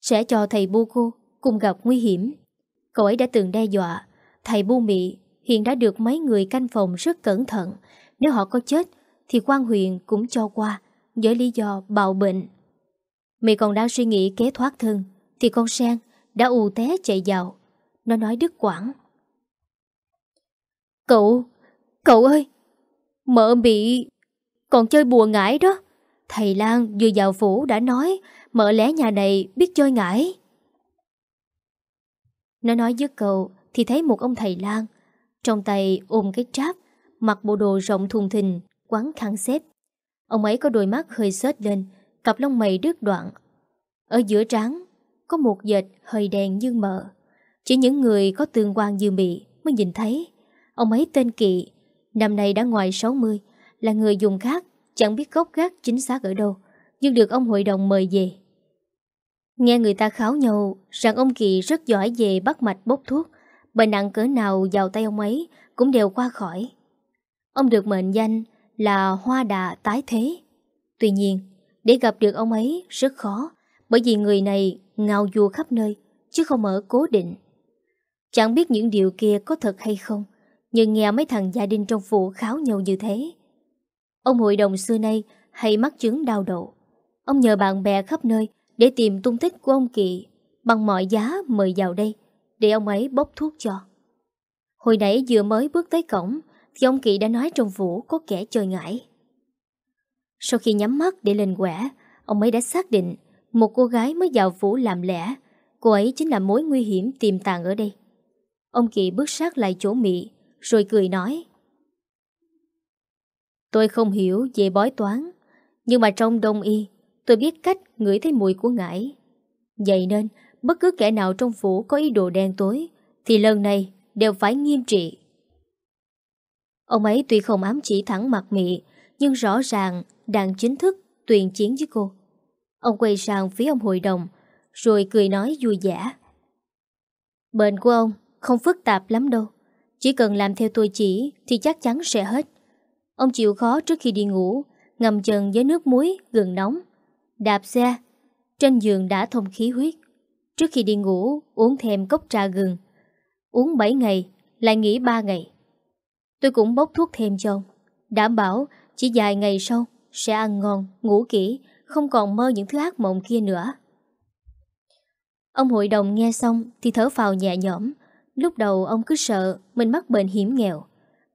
Sẽ cho thầy bu cô Cùng gặp nguy hiểm. Cậu ấy đã từng đe dọa. Thầy bu mị hiện đã được mấy người canh phòng rất cẩn thận. Nếu họ có chết thì quan huyện cũng cho qua Với lý do bạo bệnh. Mị còn đang suy nghĩ kế thoát thân, Thì con sen đã ù té chạy vào. Nó nói đứt quảng Cậu Cậu ơi, Mợ bị, Còn chơi bùa ngải đó. Thầy Lan vừa vào phủ đã nói, Mợ lẽ nhà này biết chơi ngải. Nó nói với cậu Thì thấy một ông thầy Lan, Trong tay ôm cái tráp, Mặc bộ đồ rộng thùng thình Quán khăn xếp. Ông ấy có đôi mắt hơi sết lên, Cặp lông mày đứt đoạn. Ở giữa trán, Có một dệt hơi đèn như mờ Chỉ những người có tương quan như bị Mới nhìn thấy. Ông ấy tên Kỵ, Năm nay đã ngoài 60 Là người dùng khác, Chẳng biết gốc gác chính xác ở đâu, Nhưng được ông hội đồng mời về. Nghe người ta kháo nhau Rằng ông Kỵ rất giỏi về bắt mạch bốc thuốc, Bệnh nặng cỡ nào vào tay ông ấy Cũng đều qua khỏi. Ông được mệnh danh là Hoa Đà Tái Thế. Tuy nhiên, Để gặp được ông ấy rất khó, Bởi vì người này ngào du khắp nơi, Chứ không ở cố định. Chẳng biết những điều kia có thật hay không, Nhưng nghe mấy thằng gia đình trong phủ kháo nhau như thế. Ông hội đồng xưa nay hay mắc chứng đau đầu Ông nhờ bạn bè khắp nơi Để tìm tung tích của ông Kỵ, Bằng mọi giá mời vào đây Để ông ấy bốc thuốc cho. Hồi nãy vừa mới bước tới cổng thì ông Kỵ đã nói trong phủ có kẻ chơi ngải. Sau khi nhắm mắt để lên quẻ, Ông ấy đã xác định Một cô gái mới vào phủ làm lẽ. Cô ấy chính là mối nguy hiểm tiềm tàng ở đây. Ông Kỵ bước sát lại chỗ Mị, Rồi cười nói, Tôi không hiểu về bói toán, Nhưng mà trong đông y, Tôi biết cách ngửi thấy mùi của ngải. Vậy nên, Bất cứ kẻ nào trong phủ có ý đồ đen tối, Thì lần này đều phải nghiêm trị Ông ấy tuy không ám chỉ thẳng mặt mị, Nhưng rõ ràng đang chính thức tuyên chiến với cô. Ông quay sang phía ông hội đồng, Rồi cười nói vui vẻ. Bệnh của ông không phức tạp lắm đâu. Chỉ cần làm theo tôi chỉ Thì chắc chắn sẽ hết. Ông chịu khó trước khi đi ngủ Ngầm chân với nước muối gừng nóng, Đạp xe. Trên giường đã thông khí huyết. Trước khi đi ngủ, uống thêm cốc trà gừng. Uống 7 ngày, Lại nghỉ 3 ngày. Tôi cũng bốc thuốc thêm cho ông. Đảm bảo chỉ vài ngày sau Sẽ ăn ngon, ngủ kỹ Không còn mơ những thứ ác mộng kia nữa. Ông hội đồng nghe xong Thì thở phào nhẹ nhõm. Lúc đầu ông cứ sợ Mình mắc bệnh hiểm nghèo.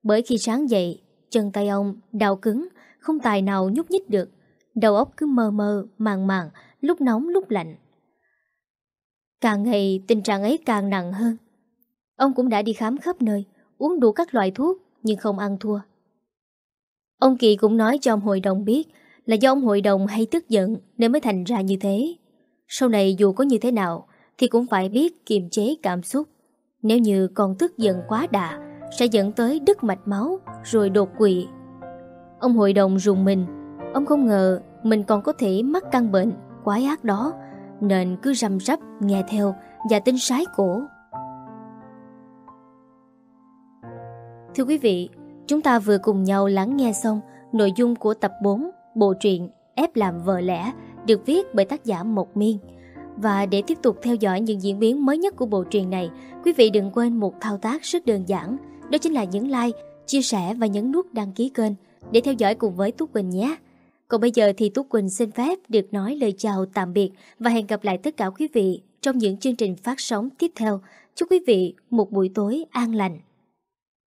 Bởi khi sáng dậy Chân tay ông đau cứng Không tài nào nhúc nhích được. Đầu óc cứ mơ mơ, màng màng Lúc nóng lúc lạnh. Càng ngày tình trạng ấy càng nặng hơn. Ông cũng đã đi khám khắp nơi Uống đủ các loại thuốc nhưng không ăn thua. Ông Kỳ cũng nói cho ông hội đồng biết Là do ông hội đồng hay tức giận Nên mới thành ra như thế. Sau này dù có như thế nào Thì cũng phải biết kiềm chế cảm xúc. Nếu như còn tức giận quá đà, Sẽ dẫn tới đứt mạch máu, Rồi đột quỵ. Ông hội đồng rùng mình. Ông không ngờ mình còn có thể mắc căn bệnh Quái ác đó, Nên cứ răm rắp nghe theo Và tin sái cổ. Thưa quý vị Chúng ta vừa cùng nhau lắng nghe xong Nội dung của tập 4 Bộ truyện Ép làm vợ lẽ Được viết bởi tác giả Mộc Miên Và để tiếp tục theo dõi những diễn biến mới nhất của bộ truyện này Quý vị đừng quên một thao tác rất đơn giản Đó chính là nhấn like, chia sẻ và nhấn nút đăng ký kênh Để theo dõi cùng với Túc Bình nhé Còn bây giờ thì Tú Quỳnh xin phép được nói lời chào tạm biệt và hẹn gặp lại tất cả quý vị trong những chương trình phát sóng tiếp theo. Chúc quý vị một buổi tối an lành.